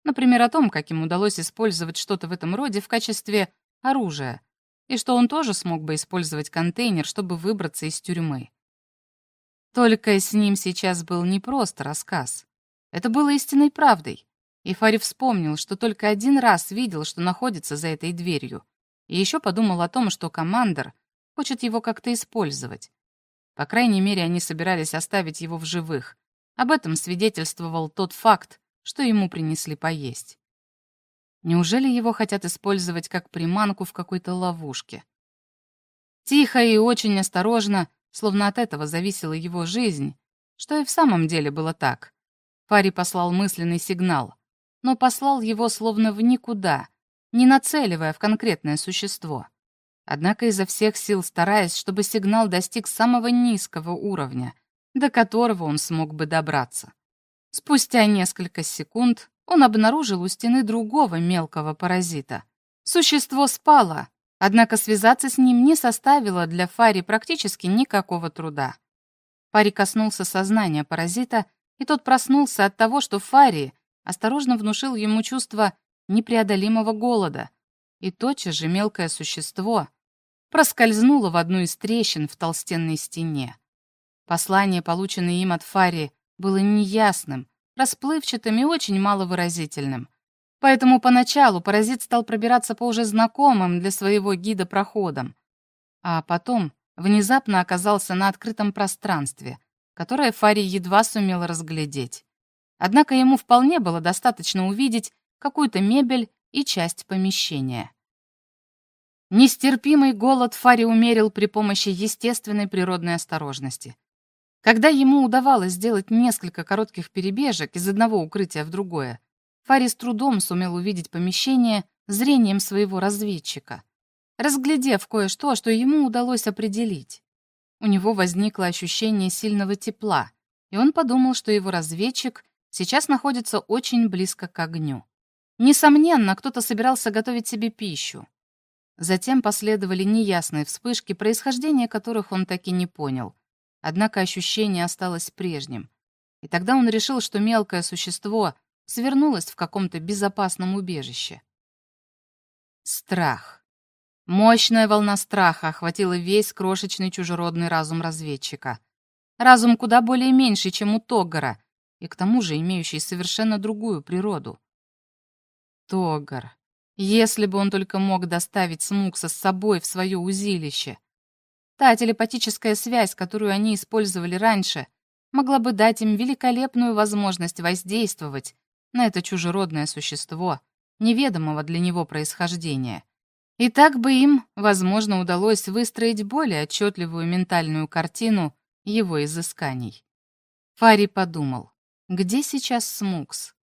Например, о том, как им удалось использовать что-то в этом роде в качестве оружия, и что он тоже смог бы использовать контейнер, чтобы выбраться из тюрьмы. Только с ним сейчас был не просто рассказ. Это было истинной правдой. И Фари вспомнил, что только один раз видел, что находится за этой дверью, и еще подумал о том, что командор хочет его как-то использовать. По крайней мере, они собирались оставить его в живых. Об этом свидетельствовал тот факт, что ему принесли поесть. Неужели его хотят использовать как приманку в какой-то ловушке? Тихо и очень осторожно, словно от этого зависела его жизнь, что и в самом деле было так. Фари послал мысленный сигнал, но послал его словно в никуда, не нацеливая в конкретное существо однако изо всех сил стараясь, чтобы сигнал достиг самого низкого уровня, до которого он смог бы добраться. Спустя несколько секунд он обнаружил у стены другого мелкого паразита. Существо спало, однако связаться с ним не составило для Фари практически никакого труда. Фари коснулся сознания паразита, и тот проснулся от того, что Фари осторожно внушил ему чувство непреодолимого голода, и тотчас же мелкое существо, проскользнула в одну из трещин в толстенной стене. Послание, полученное им от Фари, было неясным, расплывчатым и очень маловыразительным. Поэтому поначалу паразит стал пробираться по уже знакомым для своего гида проходам, а потом внезапно оказался на открытом пространстве, которое Фари едва сумел разглядеть. Однако ему вполне было достаточно увидеть какую-то мебель и часть помещения. Нестерпимый голод Фари умерил при помощи естественной природной осторожности. Когда ему удавалось сделать несколько коротких перебежек из одного укрытия в другое, Фари с трудом сумел увидеть помещение зрением своего разведчика, разглядев кое-что, что ему удалось определить. У него возникло ощущение сильного тепла, и он подумал, что его разведчик сейчас находится очень близко к огню. Несомненно, кто-то собирался готовить себе пищу. Затем последовали неясные вспышки, происхождение которых он так и не понял. Однако ощущение осталось прежним. И тогда он решил, что мелкое существо свернулось в каком-то безопасном убежище. Страх. Мощная волна страха охватила весь крошечный чужеродный разум разведчика. Разум куда более меньший, чем у Тогара, и к тому же имеющий совершенно другую природу. Тогар. Если бы он только мог доставить Смукса с собой в свое узилище. Та телепатическая связь, которую они использовали раньше, могла бы дать им великолепную возможность воздействовать на это чужеродное существо, неведомого для него происхождения. И так бы им, возможно, удалось выстроить более отчетливую ментальную картину его изысканий. Фари подумал, где сейчас Смукс?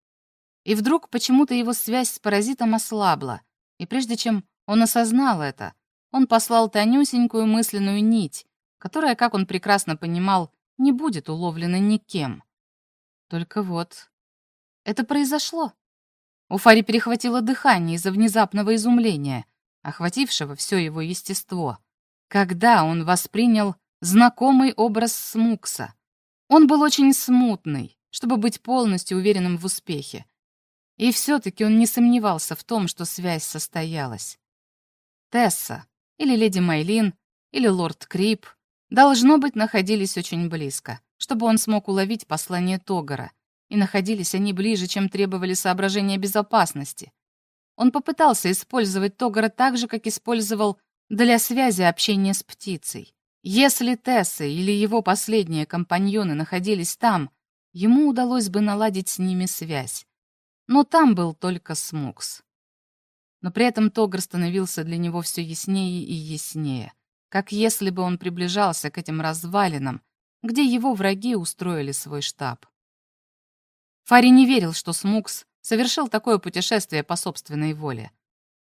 И вдруг почему-то его связь с паразитом ослабла, и прежде чем он осознал это, он послал тонюсенькую мысленную нить, которая, как он прекрасно понимал, не будет уловлена никем. Только вот... Это произошло. У Фари перехватило дыхание из-за внезапного изумления, охватившего все его естество, когда он воспринял знакомый образ Смукса. Он был очень смутный, чтобы быть полностью уверенным в успехе, И все-таки он не сомневался в том, что связь состоялась. Тесса, или леди Майлин, или лорд Крип, должно быть, находились очень близко, чтобы он смог уловить послание Тогара, и находились они ближе, чем требовали соображения безопасности. Он попытался использовать Тогара так же, как использовал для связи общения с птицей. Если Тесса или его последние компаньоны находились там, ему удалось бы наладить с ними связь. Но там был только Смукс. Но при этом Тогр становился для него все яснее и яснее, как если бы он приближался к этим развалинам, где его враги устроили свой штаб. Фари не верил, что Смукс совершил такое путешествие по собственной воле.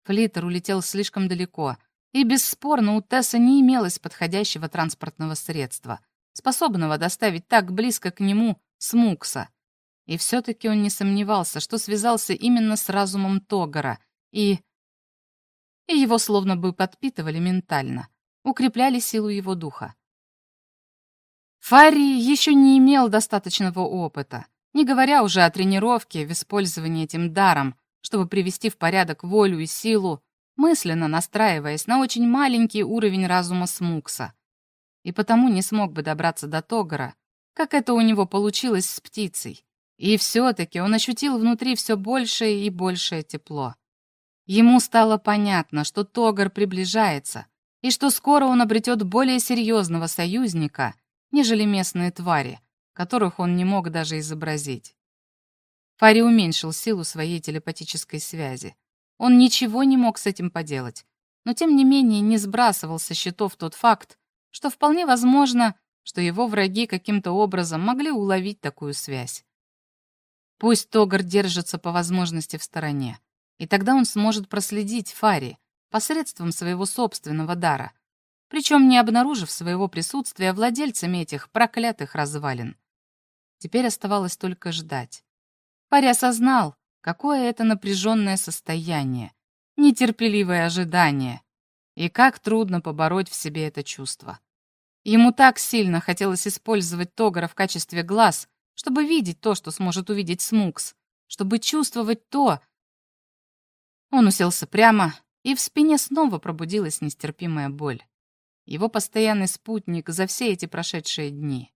Флиттер улетел слишком далеко — и бесспорно у Тесса не имелось подходящего транспортного средства, способного доставить так близко к нему Смукса. И все-таки он не сомневался, что связался именно с разумом Тогара, и... И его словно бы подпитывали ментально, укрепляли силу его духа. Фарри еще не имел достаточного опыта, не говоря уже о тренировке в использовании этим даром, чтобы привести в порядок волю и силу, мысленно настраиваясь на очень маленький уровень разума Смукса. И потому не смог бы добраться до Тогара, как это у него получилось с птицей. И все-таки он ощутил внутри все большее и большее тепло. Ему стало понятно, что Тогар приближается, и что скоро он обретет более серьезного союзника, нежели местные твари, которых он не мог даже изобразить. Фари уменьшил силу своей телепатической связи. Он ничего не мог с этим поделать, но тем не менее не сбрасывал со счетов тот факт, что вполне возможно, что его враги каким-то образом могли уловить такую связь. Пусть Тогар держится по возможности в стороне, и тогда он сможет проследить Фари посредством своего собственного дара, причем не обнаружив своего присутствия владельцами этих проклятых развалин. Теперь оставалось только ждать. Фари осознал, Какое это напряженное состояние, нетерпеливое ожидание. И как трудно побороть в себе это чувство. Ему так сильно хотелось использовать Тогара в качестве глаз, чтобы видеть то, что сможет увидеть Смукс, чтобы чувствовать то. Он уселся прямо, и в спине снова пробудилась нестерпимая боль. Его постоянный спутник за все эти прошедшие дни.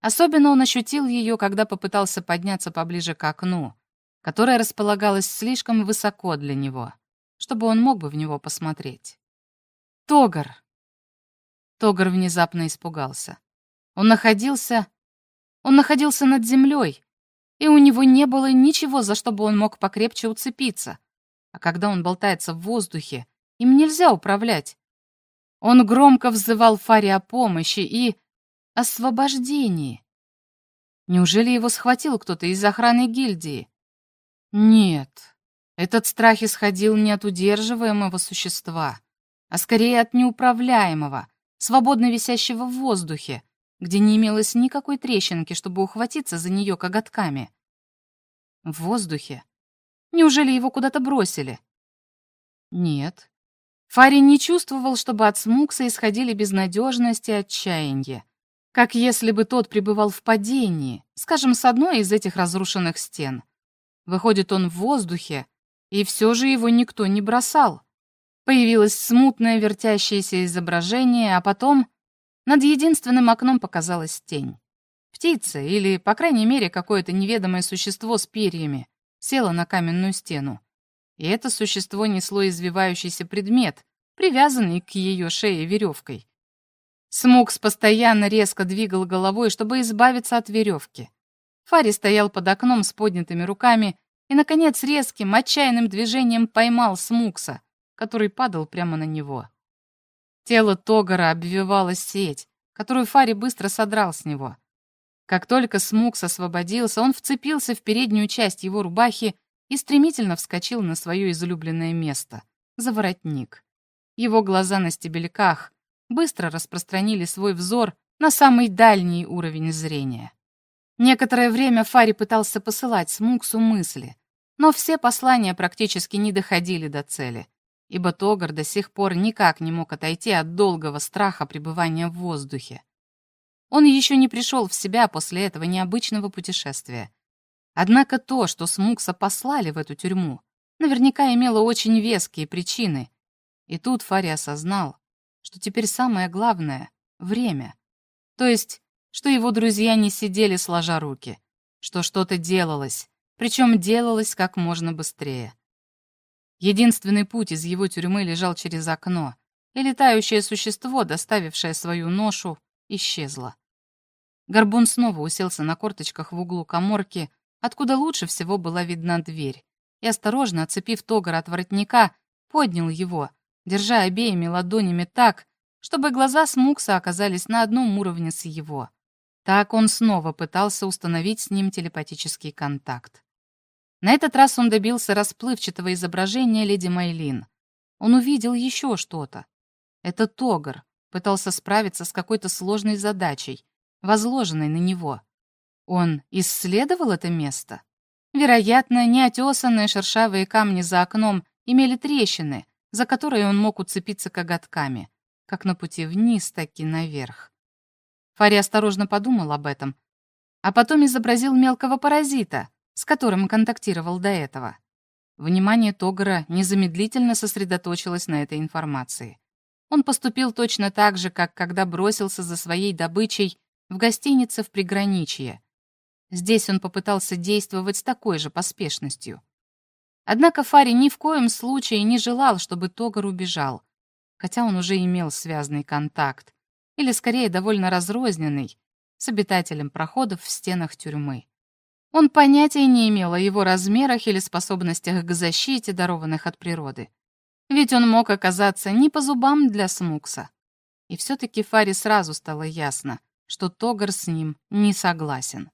Особенно он ощутил ее, когда попытался подняться поближе к окну, которое располагалось слишком высоко для него, чтобы он мог бы в него посмотреть. Тогар! Тогар внезапно испугался. Он находился... Он находился над землей, и у него не было ничего, за что бы он мог покрепче уцепиться. А когда он болтается в воздухе, им нельзя управлять. Он громко взывал Фаре о помощи и... освобождении. Неужели его схватил кто-то из охраны гильдии? Нет, этот страх исходил не от удерживаемого существа, а скорее от неуправляемого, свободно висящего в воздухе, где не имелось никакой трещинки, чтобы ухватиться за нее коготками. В воздухе? Неужели его куда-то бросили? Нет. Фари не чувствовал, чтобы от Смукса исходили безнадежность и отчаяние, как если бы тот пребывал в падении, скажем, с одной из этих разрушенных стен. Выходит, он в воздухе, и все же его никто не бросал. Появилось смутное вертящееся изображение, а потом над единственным окном показалась тень. Птица, или, по крайней мере, какое-то неведомое существо с перьями, села на каменную стену. И это существо несло извивающийся предмет, привязанный к ее шее веревкой. Смукс постоянно резко двигал головой, чтобы избавиться от веревки. Фари стоял под окном с поднятыми руками и, наконец, резким, отчаянным движением поймал Смукса, который падал прямо на него. Тело Тогара обвивала сеть, которую Фари быстро содрал с него. Как только Смукс освободился, он вцепился в переднюю часть его рубахи и стремительно вскочил на свое излюбленное место — за воротник. Его глаза на стебельках быстро распространили свой взор на самый дальний уровень зрения. Некоторое время Фари пытался посылать Смуксу мысли, но все послания практически не доходили до цели, ибо Тогар до сих пор никак не мог отойти от долгого страха пребывания в воздухе. Он еще не пришел в себя после этого необычного путешествия. Однако то, что Смукса послали в эту тюрьму, наверняка имело очень веские причины. И тут Фари осознал, что теперь самое главное — время. То есть, что его друзья не сидели сложа руки, что что-то делалось, причем делалось как можно быстрее. Единственный путь из его тюрьмы лежал через окно, и летающее существо, доставившее свою ношу, исчезло. Горбун снова уселся на корточках в углу коморки, откуда лучше всего была видна дверь, и, осторожно отцепив тогар от воротника, поднял его, держа обеими ладонями так, чтобы глаза Смукса оказались на одном уровне с его. Так он снова пытался установить с ним телепатический контакт. На этот раз он добился расплывчатого изображения леди Майлин. Он увидел еще что-то. Это Тогар пытался справиться с какой-то сложной задачей, возложенной на него. Он исследовал это место? Вероятно, неотесанные шершавые камни за окном имели трещины, за которые он мог уцепиться коготками, как на пути вниз, так и наверх. Фари осторожно подумал об этом, а потом изобразил мелкого паразита, с которым контактировал до этого. Внимание Тогара незамедлительно сосредоточилось на этой информации. Он поступил точно так же, как когда бросился за своей добычей в гостинице в приграничье. Здесь он попытался действовать с такой же поспешностью. Однако Фари ни в коем случае не желал, чтобы Тогар убежал, хотя он уже имел связанный контакт, или скорее довольно разрозненный, с обитателем проходов в стенах тюрьмы. Он понятия не имел о его размерах или способностях к защите, дарованных от природы. Ведь он мог оказаться не по зубам для Смукса. И все-таки Фари сразу стало ясно, что Тогар с ним не согласен.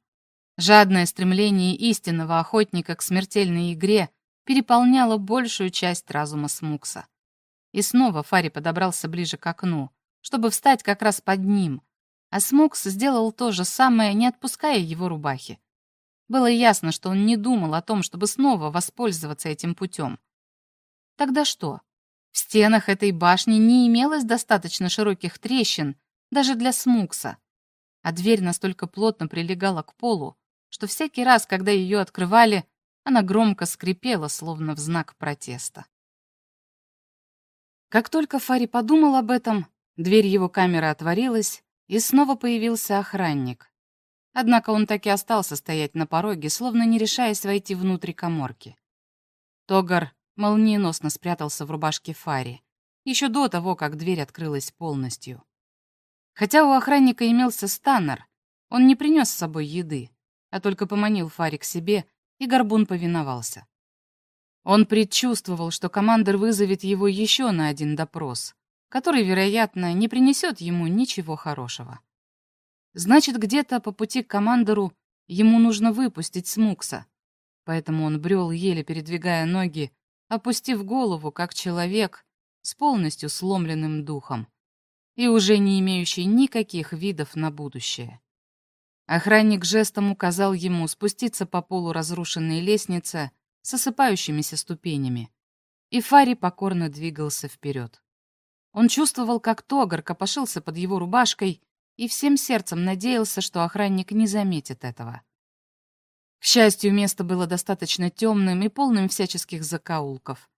Жадное стремление истинного охотника к смертельной игре переполняло большую часть разума Смукса. И снова Фари подобрался ближе к окну, чтобы встать как раз под ним, а Смукс сделал то же самое, не отпуская его рубахи. Было ясно, что он не думал о том, чтобы снова воспользоваться этим путем. Тогда что? В стенах этой башни не имелось достаточно широких трещин даже для смукса, а дверь настолько плотно прилегала к полу, что всякий раз, когда ее открывали, она громко скрипела, словно в знак протеста. Как только Фари подумал об этом, дверь его камеры отворилась, и снова появился охранник. Однако он так и остался стоять на пороге, словно не решаясь войти внутрь коморки. Тогар молниеносно спрятался в рубашке Фари, еще до того, как дверь открылась полностью. Хотя у охранника имелся станнер, он не принес с собой еды, а только поманил Фари к себе, и Горбун повиновался. Он предчувствовал, что командир вызовет его еще на один допрос, который, вероятно, не принесет ему ничего хорошего. Значит, где-то по пути к командору ему нужно выпустить Смукса. Поэтому он брел, еле передвигая ноги, опустив голову, как человек, с полностью сломленным духом и уже не имеющий никаких видов на будущее. Охранник жестом указал ему спуститься по полу разрушенной лестнице с осыпающимися ступенями, и Фари покорно двигался вперед. Он чувствовал, как Тогар копошился под его рубашкой и всем сердцем надеялся, что охранник не заметит этого. К счастью, место было достаточно темным и полным всяческих закоулков,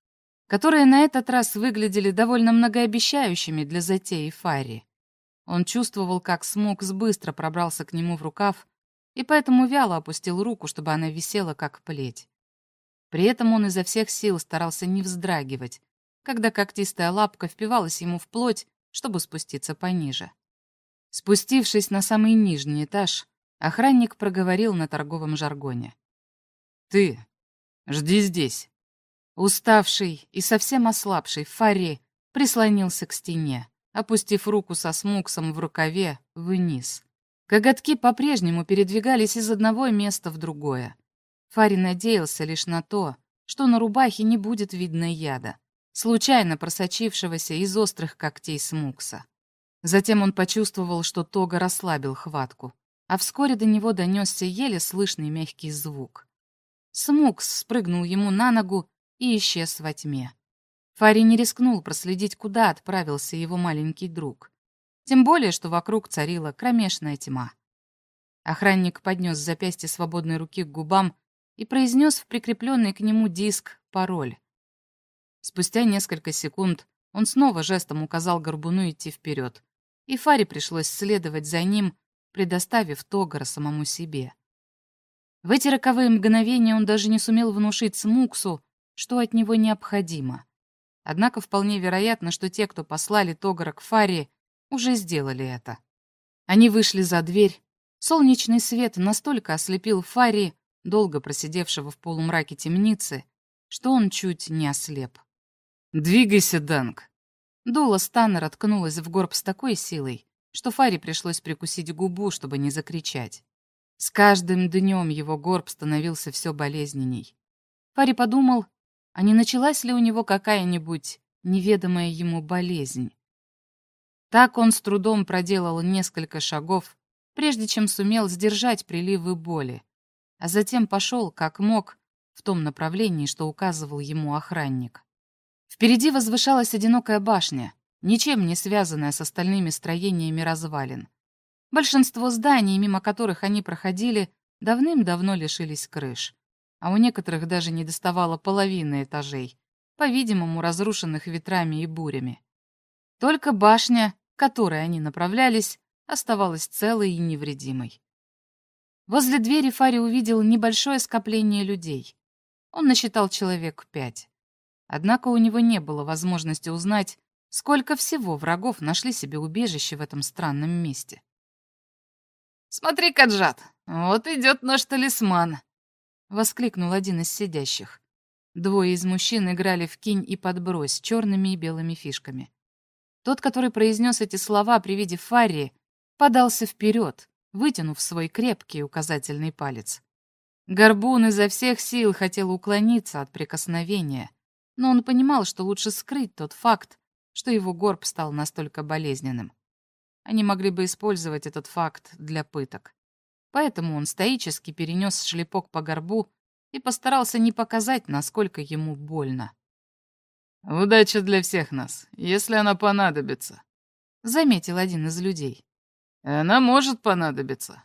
которые на этот раз выглядели довольно многообещающими для затеи Фарри. Он чувствовал, как Смокс быстро пробрался к нему в рукав и поэтому вяло опустил руку, чтобы она висела как плеть. При этом он изо всех сил старался не вздрагивать, когда когтистая лапка впивалась ему в плоть, чтобы спуститься пониже. Спустившись на самый нижний этаж, охранник проговорил на торговом жаргоне. «Ты, жди здесь». Уставший и совсем ослабший Фарри прислонился к стене, опустив руку со смуксом в рукаве вниз. Коготки по-прежнему передвигались из одного места в другое. Фари надеялся лишь на то, что на рубахе не будет видно яда, случайно просочившегося из острых когтей смукса. Затем он почувствовал, что Тога расслабил хватку, а вскоре до него донесся еле слышный мягкий звук. Смукс спрыгнул ему на ногу и исчез во тьме. Фари не рискнул проследить, куда отправился его маленький друг. Тем более, что вокруг царила кромешная тьма. Охранник поднес запястье свободной руки к губам и произнес в прикрепленный к нему диск пароль. Спустя несколько секунд он снова жестом указал Горбуну идти вперед, и Фаре пришлось следовать за ним, предоставив Тогара самому себе. В эти роковые мгновения он даже не сумел внушить Смуксу, что от него необходимо. Однако вполне вероятно, что те, кто послали Тогара к Фаре, уже сделали это. Они вышли за дверь. Солнечный свет настолько ослепил Фари, долго просидевшего в полумраке темницы, что он чуть не ослеп. «Двигайся, Данг!» Дуло Станнера ткнулась в горб с такой силой, что Фаре пришлось прикусить губу, чтобы не закричать. С каждым днем его горб становился все болезненней. Фари подумал, а не началась ли у него какая-нибудь неведомая ему болезнь. Так он с трудом проделал несколько шагов, прежде чем сумел сдержать приливы боли, а затем пошел, как мог, в том направлении, что указывал ему охранник. Впереди возвышалась одинокая башня, ничем не связанная с остальными строениями развалин. Большинство зданий, мимо которых они проходили, давным-давно лишились крыш, а у некоторых даже не доставало половины этажей, по-видимому, разрушенных ветрами и бурями. Только башня, к которой они направлялись, оставалась целой и невредимой. Возле двери Фари увидел небольшое скопление людей. Он насчитал человек пять. Однако у него не было возможности узнать, сколько всего врагов нашли себе убежище в этом странном месте. «Смотри, Каджат, вот идет наш талисман!» — воскликнул один из сидящих. Двое из мужчин играли в кинь и подбрось черными и белыми фишками. Тот, который произнес эти слова при виде Фарри, подался вперед, вытянув свой крепкий указательный палец. Горбун изо всех сил хотел уклониться от прикосновения, но он понимал, что лучше скрыть тот факт, что его горб стал настолько болезненным. Они могли бы использовать этот факт для пыток. Поэтому он стоически перенес шлепок по горбу и постарался не показать, насколько ему больно. «Удача для всех нас, если она понадобится», — заметил один из людей. «Она может понадобиться».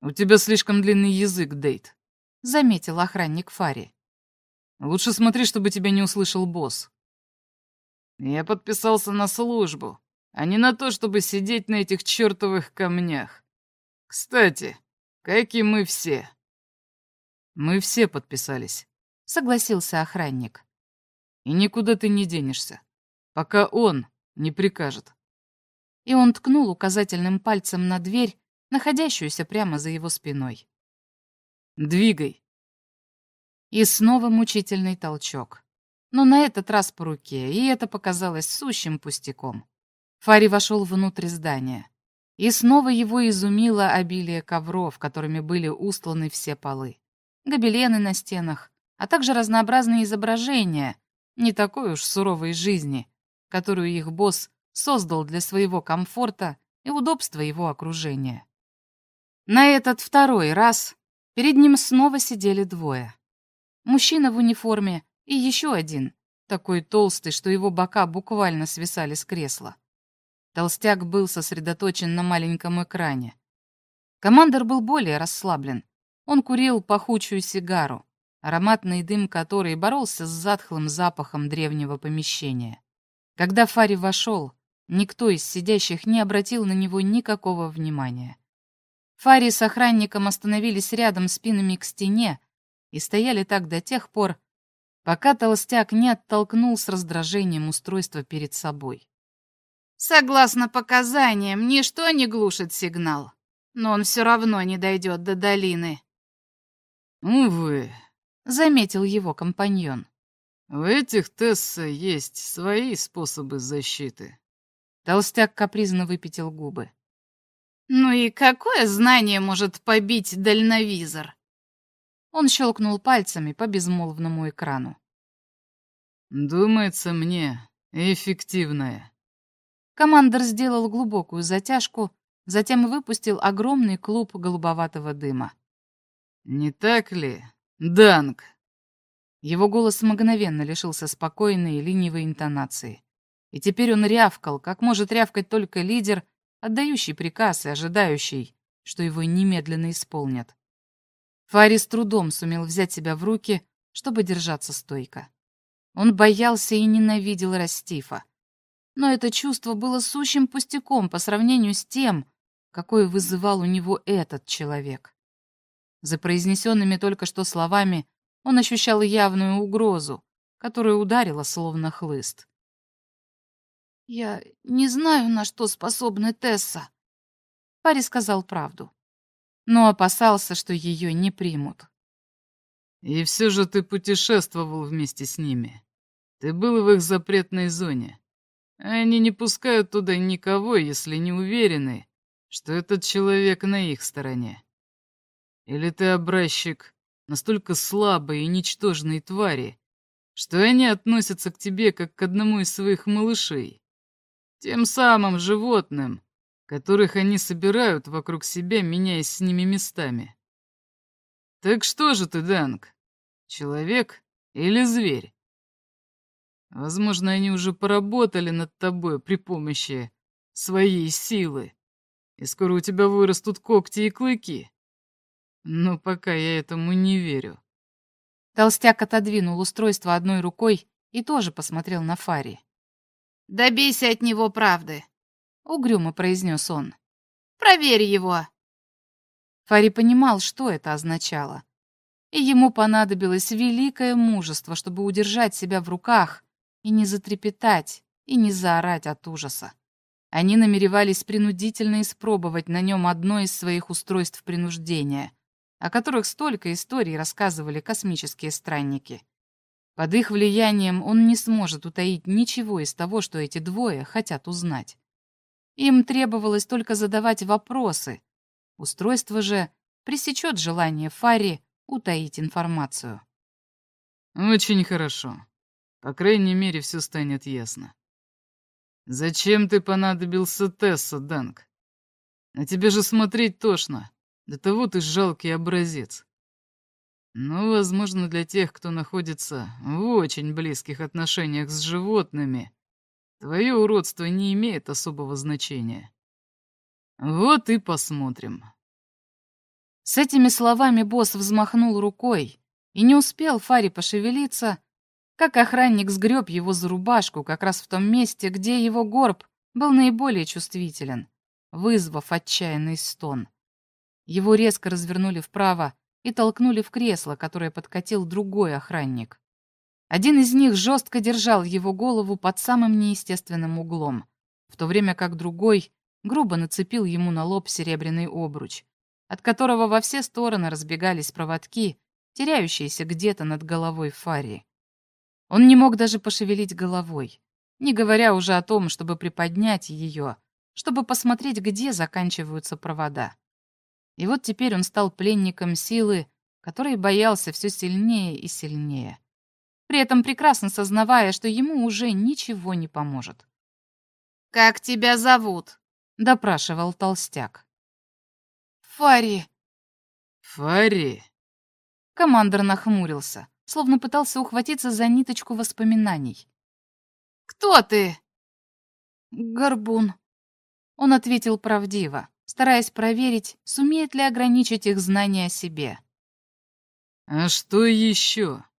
«У тебя слишком длинный язык, Дейт», — заметил охранник Фари. Лучше смотри, чтобы тебя не услышал босс. Я подписался на службу, а не на то, чтобы сидеть на этих чертовых камнях. Кстати, как и мы все. Мы все подписались, согласился охранник. И никуда ты не денешься, пока он не прикажет. И он ткнул указательным пальцем на дверь, находящуюся прямо за его спиной. «Двигай!» И снова мучительный толчок. Но на этот раз по руке, и это показалось сущим пустяком. Фари вошел внутрь здания. И снова его изумило обилие ковров, которыми были устланы все полы. Гобелены на стенах, а также разнообразные изображения, не такой уж суровой жизни, которую их босс создал для своего комфорта и удобства его окружения. На этот второй раз перед ним снова сидели двое мужчина в униформе и еще один, такой толстый, что его бока буквально свисали с кресла. Толстяк был сосредоточен на маленьком экране. Командор был более расслаблен. Он курил пахучую сигару, ароматный дым которой боролся с затхлым запахом древнего помещения. Когда Фари вошел, никто из сидящих не обратил на него никакого внимания. Фари с охранником остановились рядом спинами к стене, и стояли так до тех пор, пока толстяк не оттолкнул с раздражением устройство перед собой. Согласно показаниям, ничто не глушит сигнал, но он все равно не дойдет до долины. «Увы», — заметил его компаньон. «В этих Тесса есть свои способы защиты». Толстяк капризно выпятил губы. «Ну и какое знание может побить дальновизор?» Он щелкнул пальцами по безмолвному экрану. «Думается мне, эффективное». Командор сделал глубокую затяжку, затем выпустил огромный клуб голубоватого дыма. «Не так ли, Данг?» Его голос мгновенно лишился спокойной и ленивой интонации. И теперь он рявкал, как может рявкать только лидер, отдающий приказ и ожидающий, что его немедленно исполнят. Фари с трудом сумел взять себя в руки, чтобы держаться стойко. Он боялся и ненавидел Растифа. Но это чувство было сущим пустяком по сравнению с тем, какой вызывал у него этот человек. За произнесенными только что словами он ощущал явную угрозу, которая ударила словно хлыст. «Я не знаю, на что способна Тесса», — Пари сказал правду, но опасался, что ее не примут. «И все же ты путешествовал вместе с ними. Ты был в их запретной зоне. Они не пускают туда никого, если не уверены, что этот человек на их стороне. Или ты образчик настолько слабой и ничтожной твари, что они относятся к тебе как к одному из своих малышей, тем самым животным, которых они собирают вокруг себя, меняясь с ними местами. Так что же ты, Данг, человек или зверь? Возможно, они уже поработали над тобой при помощи своей силы и скоро у тебя вырастут когти и клыки. Но пока я этому не верю. Толстяк отодвинул устройство одной рукой и тоже посмотрел на Фари. «Добейся от него правды», — угрюмо произнес он. «Проверь его». Фари понимал, что это означало. И ему понадобилось великое мужество, чтобы удержать себя в руках и не затрепетать, и не заорать от ужаса. Они намеревались принудительно испробовать на нем одно из своих устройств принуждения, о которых столько историй рассказывали космические странники. Под их влиянием он не сможет утаить ничего из того, что эти двое хотят узнать. Им требовалось только задавать вопросы. Устройство же пресечет желание Фарри утаить информацию. «Очень хорошо. По крайней мере, все станет ясно. «Зачем ты понадобился Тесса, Данк? На тебе же смотреть тошно. До того ты жалкий образец. Ну, возможно, для тех, кто находится в очень близких отношениях с животными, твое уродство не имеет особого значения. Вот и посмотрим». С этими словами босс взмахнул рукой, и не успел Фари пошевелиться, как охранник сгреб его за рубашку как раз в том месте, где его горб был наиболее чувствителен, вызвав отчаянный стон. Его резко развернули вправо и толкнули в кресло, которое подкатил другой охранник. Один из них жестко держал его голову под самым неестественным углом, в то время как другой грубо нацепил ему на лоб серебряный обруч, от которого во все стороны разбегались проводки, теряющиеся где-то над головой Фарри. Он не мог даже пошевелить головой, не говоря уже о том, чтобы приподнять ее, чтобы посмотреть, где заканчиваются провода. И вот теперь он стал пленником силы, которой боялся все сильнее и сильнее, при этом прекрасно сознавая, что ему уже ничего не поможет. «Как тебя зовут?» — допрашивал толстяк. «Фари». «Фари?» Командор нахмурился словно пытался ухватиться за ниточку воспоминаний. «Кто ты?» «Горбун», — он ответил правдиво, стараясь проверить, сумеет ли ограничить их знания о себе. «А что еще?» —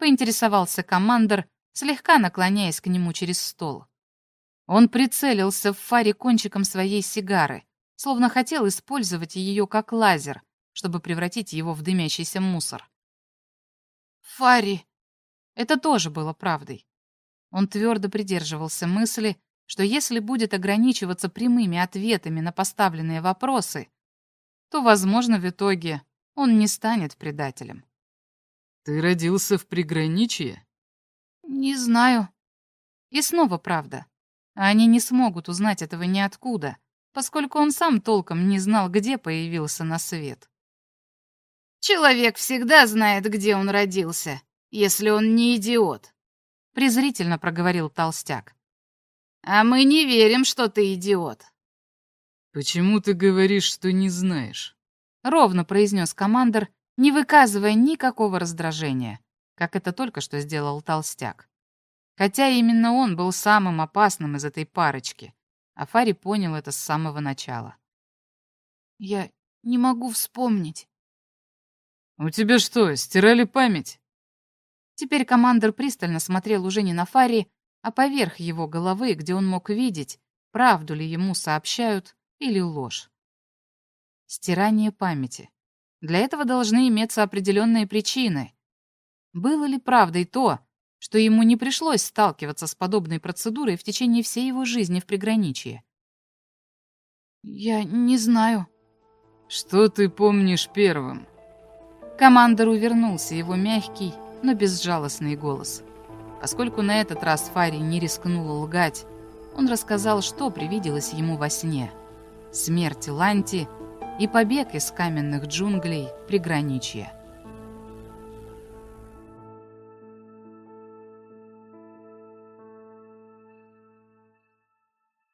поинтересовался командор, слегка наклоняясь к нему через стол. Он прицелился в фаре кончиком своей сигары, словно хотел использовать ее как лазер, чтобы превратить его в дымящийся мусор. Фари. Это тоже было правдой. Он твердо придерживался мысли, что если будет ограничиваться прямыми ответами на поставленные вопросы, то, возможно, в итоге он не станет предателем. «Ты родился в приграничье?» «Не знаю». И снова правда. Они не смогут узнать этого ниоткуда, поскольку он сам толком не знал, где появился на свет. Человек всегда знает, где он родился, если он не идиот», — презрительно проговорил толстяк. «А мы не верим, что ты идиот». «Почему ты говоришь, что не знаешь?» — ровно произнес командор, не выказывая никакого раздражения, как это только что сделал толстяк. Хотя именно он был самым опасным из этой парочки, а Фари понял это с самого начала. «Я не могу вспомнить», «У тебя что, стирали память?» Теперь командир пристально смотрел уже не на Фари, а поверх его головы, где он мог видеть, правду ли ему сообщают или ложь. Стирание памяти. Для этого должны иметься определенные причины. Было ли правдой то, что ему не пришлось сталкиваться с подобной процедурой в течение всей его жизни в приграничье? «Я не знаю». «Что ты помнишь первым?» Командор увернулся его мягкий, но безжалостный голос. Поскольку на этот раз Фари не рискнула лгать, он рассказал, что привиделось ему во сне. Смерть Ланти и побег из каменных джунглей приграничья.